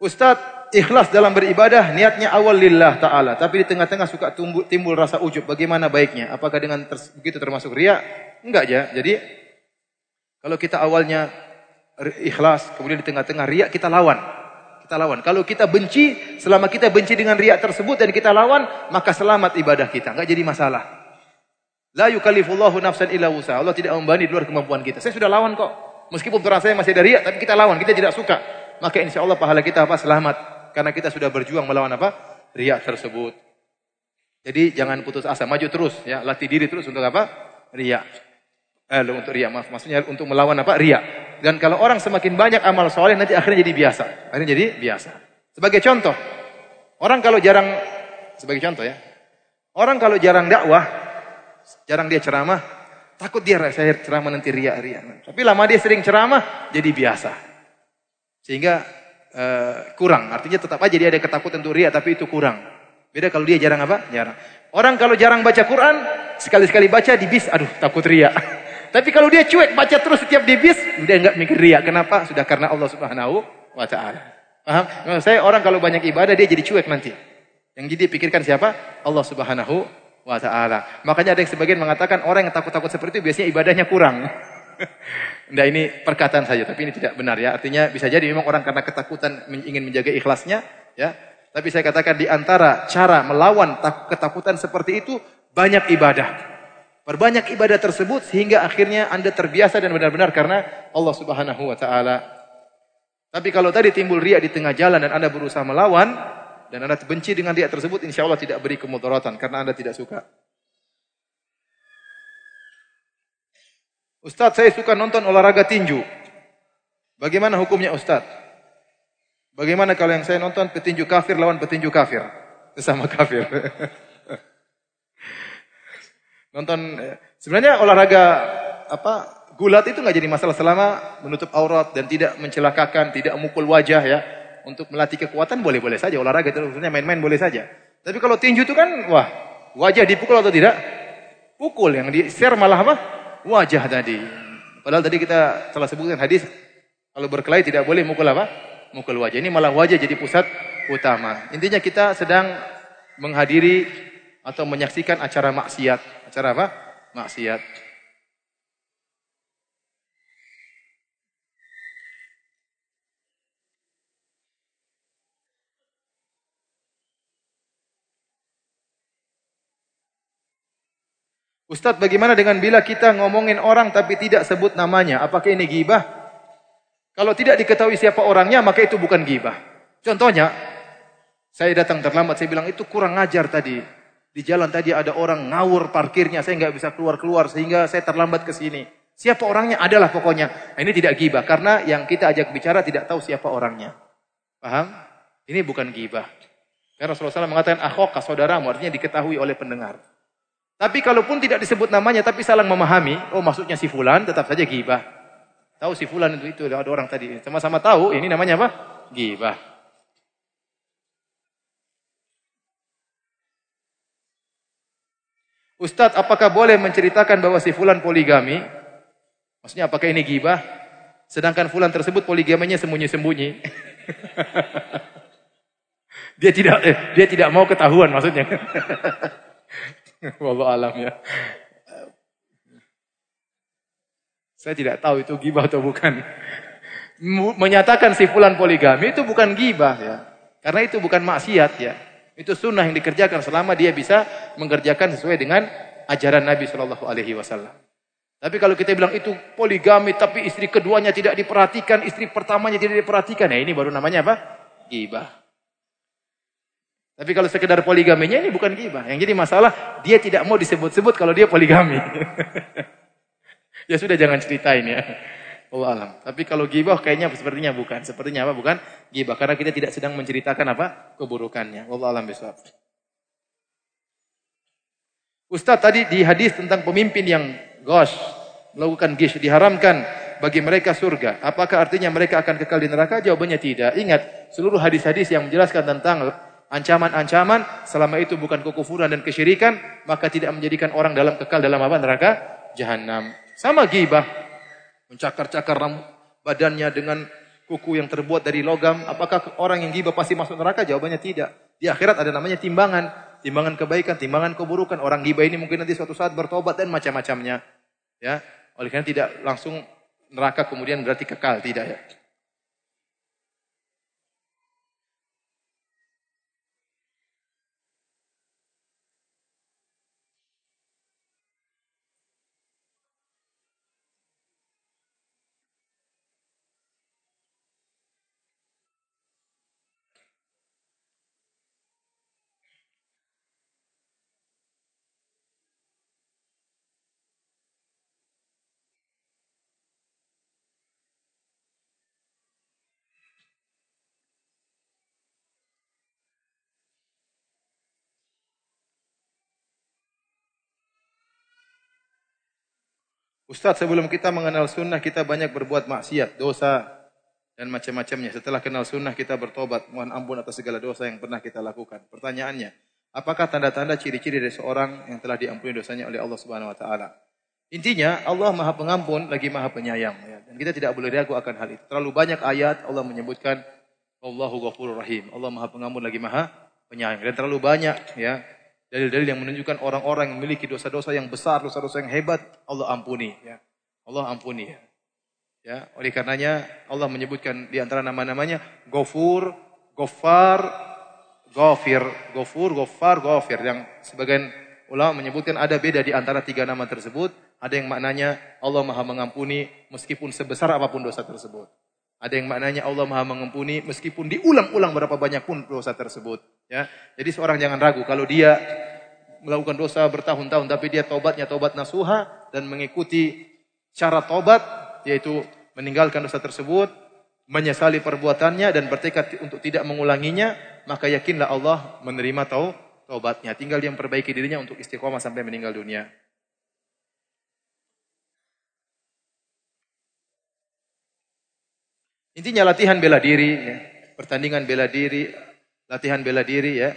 Ustadz, ikhlas dalam beribadah, niatnya awal lillah ta'ala. Tapi di tengah-tengah suka tumbuh, timbul rasa ujub. Bagaimana baiknya? Apakah dengan ter, begitu termasuk ria? Enggak ya. Jadi, kalau kita awalnya ikhlas, kemudian di tengah-tengah ria, kita lawan kita lawan. Kalau kita benci, selama kita benci dengan riak tersebut dan kita lawan, maka selamat ibadah kita. Enggak jadi masalah. La yukallifullahu nafsan illa wusa. Allah tidak membebani di luar kemampuan kita. Saya sudah lawan kok. Meskipun terang saya masih ada riak, tapi kita lawan. Kita tidak suka. Maka insya Allah pahala kita apa? Selamat. Karena kita sudah berjuang melawan apa? Riak tersebut. Jadi jangan putus asa. Maju terus. ya Latih diri terus untuk apa? Riak. Eh, untuk riak. Maaf. Maksudnya untuk melawan apa? Riak. Dan kalau orang semakin banyak amal soleh nanti akhirnya jadi biasa. Akhirnya jadi biasa. Sebagai contoh, orang kalau jarang, sebagai contoh ya, orang kalau jarang dakwah, jarang dia ceramah, takut dia saya ceramah nanti ria ria. Tapi lama dia sering ceramah, jadi biasa. Sehingga uh, kurang. Artinya tetap aja dia ada ketakutan untuk ria, tapi itu kurang. Beda kalau dia jarang apa? Jarang. Orang kalau jarang baca Quran, sekali-sekali baca di bis, aduh takut ria. Tapi kalau dia cuek baca terus setiap di bis, dia enggak mikir ria. Kenapa? Sudah karena Allah Subhanahu wa taala. Paham? Saya orang kalau banyak ibadah dia jadi cuek nanti. Yang jadi pikirkan siapa? Allah Subhanahu wa taala. Makanya ada yang sebagian mengatakan orang yang takut-takut seperti itu biasanya ibadahnya kurang. nah ini perkataan saja, tapi ini tidak benar ya. Artinya bisa jadi memang orang karena ketakutan ingin menjaga ikhlasnya, ya. Tapi saya katakan di antara cara melawan ketakutan seperti itu banyak ibadah. Perbanyak ibadah tersebut sehingga akhirnya Anda terbiasa dan benar-benar karena Allah Subhanahu wa taala. Tapi kalau tadi timbul riak di tengah jalan dan Anda berusaha melawan dan Anda benci dengan riak tersebut, insya Allah tidak beri kemudaratan karena Anda tidak suka. Ustadz, saya suka nonton olahraga tinju. Bagaimana hukumnya Ustadz? Bagaimana kalau yang saya nonton petinju kafir lawan petinju kafir? Sesama kafir. Nonton eh, sebenarnya olahraga apa gulat itu nggak jadi masalah selama menutup aurat dan tidak mencelakakan, tidak memukul wajah ya. Untuk melatih kekuatan boleh-boleh saja olahraga itu maksudnya main-main boleh saja. Tapi kalau tinju itu kan wah, wajah dipukul atau tidak? Pukul yang di share malah apa? Wajah tadi. Padahal tadi kita telah sebutkan hadis kalau berkelahi tidak boleh mukul apa? Mukul wajah. Ini malah wajah jadi pusat utama. Intinya kita sedang menghadiri atau menyaksikan acara maksiat. Acara apa? Maksiat. Ustadz bagaimana dengan bila kita ngomongin orang tapi tidak sebut namanya? Apakah ini gibah? Kalau tidak diketahui siapa orangnya maka itu bukan gibah. Contohnya, saya datang terlambat, saya bilang itu kurang ngajar tadi. Di jalan tadi ada orang ngawur parkirnya, saya nggak bisa keluar-keluar sehingga saya terlambat ke sini. Siapa orangnya adalah pokoknya. Nah, ini tidak gibah karena yang kita ajak bicara tidak tahu siapa orangnya. Paham? Ini bukan gibah. Karena Rasulullah SAW mengatakan akhoka saudaramu artinya diketahui oleh pendengar. Tapi kalaupun tidak disebut namanya tapi saling memahami, oh maksudnya si fulan tetap saja gibah. Tahu si fulan itu itu ada orang tadi sama-sama tahu ini namanya apa? Gibah. Ustadz, apakah boleh menceritakan bahwa si fulan poligami? Maksudnya apakah ini gibah? Sedangkan fulan tersebut poligaminya sembunyi-sembunyi. dia tidak eh, dia tidak mau ketahuan maksudnya. Wallahu alam ya. Saya tidak tahu itu gibah atau bukan. Menyatakan si fulan poligami itu bukan gibah ya. Karena itu bukan maksiat ya. Itu sunnah yang dikerjakan selama dia bisa mengerjakan sesuai dengan ajaran Nabi Shallallahu Alaihi Wasallam. Tapi kalau kita bilang itu poligami, tapi istri keduanya tidak diperhatikan, istri pertamanya tidak diperhatikan, ya ini baru namanya apa? Gibah. Tapi kalau sekedar poligaminya ini bukan gibah. Yang jadi masalah dia tidak mau disebut-sebut kalau dia poligami. ya sudah jangan ceritain ya. Allah alam. Tapi kalau gibah kayaknya sepertinya bukan. Sepertinya apa? Bukan gibah. Karena kita tidak sedang menceritakan apa? Keburukannya. Allah alam besok. Ustaz tadi di hadis tentang pemimpin yang gosh, melakukan gish, diharamkan bagi mereka surga. Apakah artinya mereka akan kekal di neraka? Jawabannya tidak. Ingat, seluruh hadis-hadis yang menjelaskan tentang ancaman-ancaman selama itu bukan kekufuran dan kesyirikan, maka tidak menjadikan orang dalam kekal dalam apa? Neraka jahanam. Sama gibah mencakar-cakar badannya dengan kuku yang terbuat dari logam, apakah orang yang gibah pasti masuk neraka? Jawabannya tidak. Di akhirat ada namanya timbangan, timbangan kebaikan, timbangan keburukan. Orang gibah ini mungkin nanti suatu saat bertobat dan macam-macamnya. Ya, oleh karena tidak langsung neraka kemudian berarti kekal, tidak ya. Ustaz, sebelum kita mengenal sunnah, kita banyak berbuat maksiat, dosa, dan macam-macamnya. Setelah kenal sunnah, kita bertobat. Mohon ampun atas segala dosa yang pernah kita lakukan. Pertanyaannya, apakah tanda-tanda ciri-ciri dari seorang yang telah diampuni dosanya oleh Allah Subhanahu Wa Taala? Intinya, Allah maha pengampun, lagi maha penyayang. Ya. Dan kita tidak boleh ragu akan hal itu. Terlalu banyak ayat Allah menyebutkan, Allahu Ghafurur Rahim. Allah maha pengampun, lagi maha penyayang. Dan terlalu banyak ya dalil-dalil yang menunjukkan orang-orang yang memiliki dosa-dosa yang besar, dosa-dosa yang hebat, Allah ampuni. Ya. Allah ampuni. Ya. ya. Oleh karenanya Allah menyebutkan di antara nama-namanya Gofur, Gofar, Gofir, Gofur, Gofar, Gofir. Yang sebagian ulama menyebutkan ada beda di antara tiga nama tersebut. Ada yang maknanya Allah maha mengampuni meskipun sebesar apa pun dosa tersebut. Ada yang maknanya Allah maha mengampuni meskipun diulang-ulang berapa banyak pun dosa tersebut. Ya, Jadi seorang jangan ragu kalau dia melakukan dosa bertahun-tahun tapi dia tobatnya tobat nasuha dan mengikuti cara tobat yaitu meninggalkan dosa tersebut, menyesali perbuatannya dan bertekad untuk tidak mengulanginya, maka yakinlah Allah menerima tau tobatnya. Tinggal dia memperbaiki dirinya untuk istiqomah sampai meninggal dunia. Intinya latihan bela diri, ya. pertandingan bela diri, latihan bela diri ya,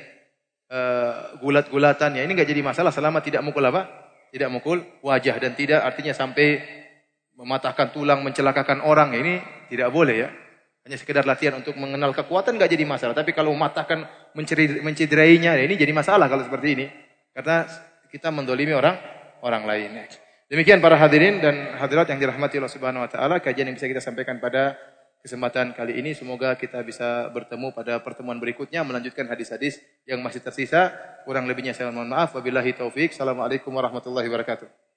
uh, gulat-gulatan ya. Ini nggak jadi masalah selama tidak mukul apa? Tidak mukul wajah dan tidak artinya sampai mematahkan tulang, mencelakakan orang. Ya. Ini tidak boleh ya. Hanya sekedar latihan untuk mengenal kekuatan gak jadi masalah. Tapi kalau mematahkan, mencederainya, ya ini jadi masalah kalau seperti ini. Karena kita mendolimi orang orang lain. Demikian para hadirin dan hadirat yang dirahmati Allah Subhanahu Wa Taala. Kajian yang bisa kita sampaikan pada kesempatan kali ini. Semoga kita bisa bertemu pada pertemuan berikutnya melanjutkan hadis-hadis yang masih tersisa. Kurang lebihnya saya mohon maaf. Wabillahi taufik. Assalamualaikum warahmatullahi wabarakatuh.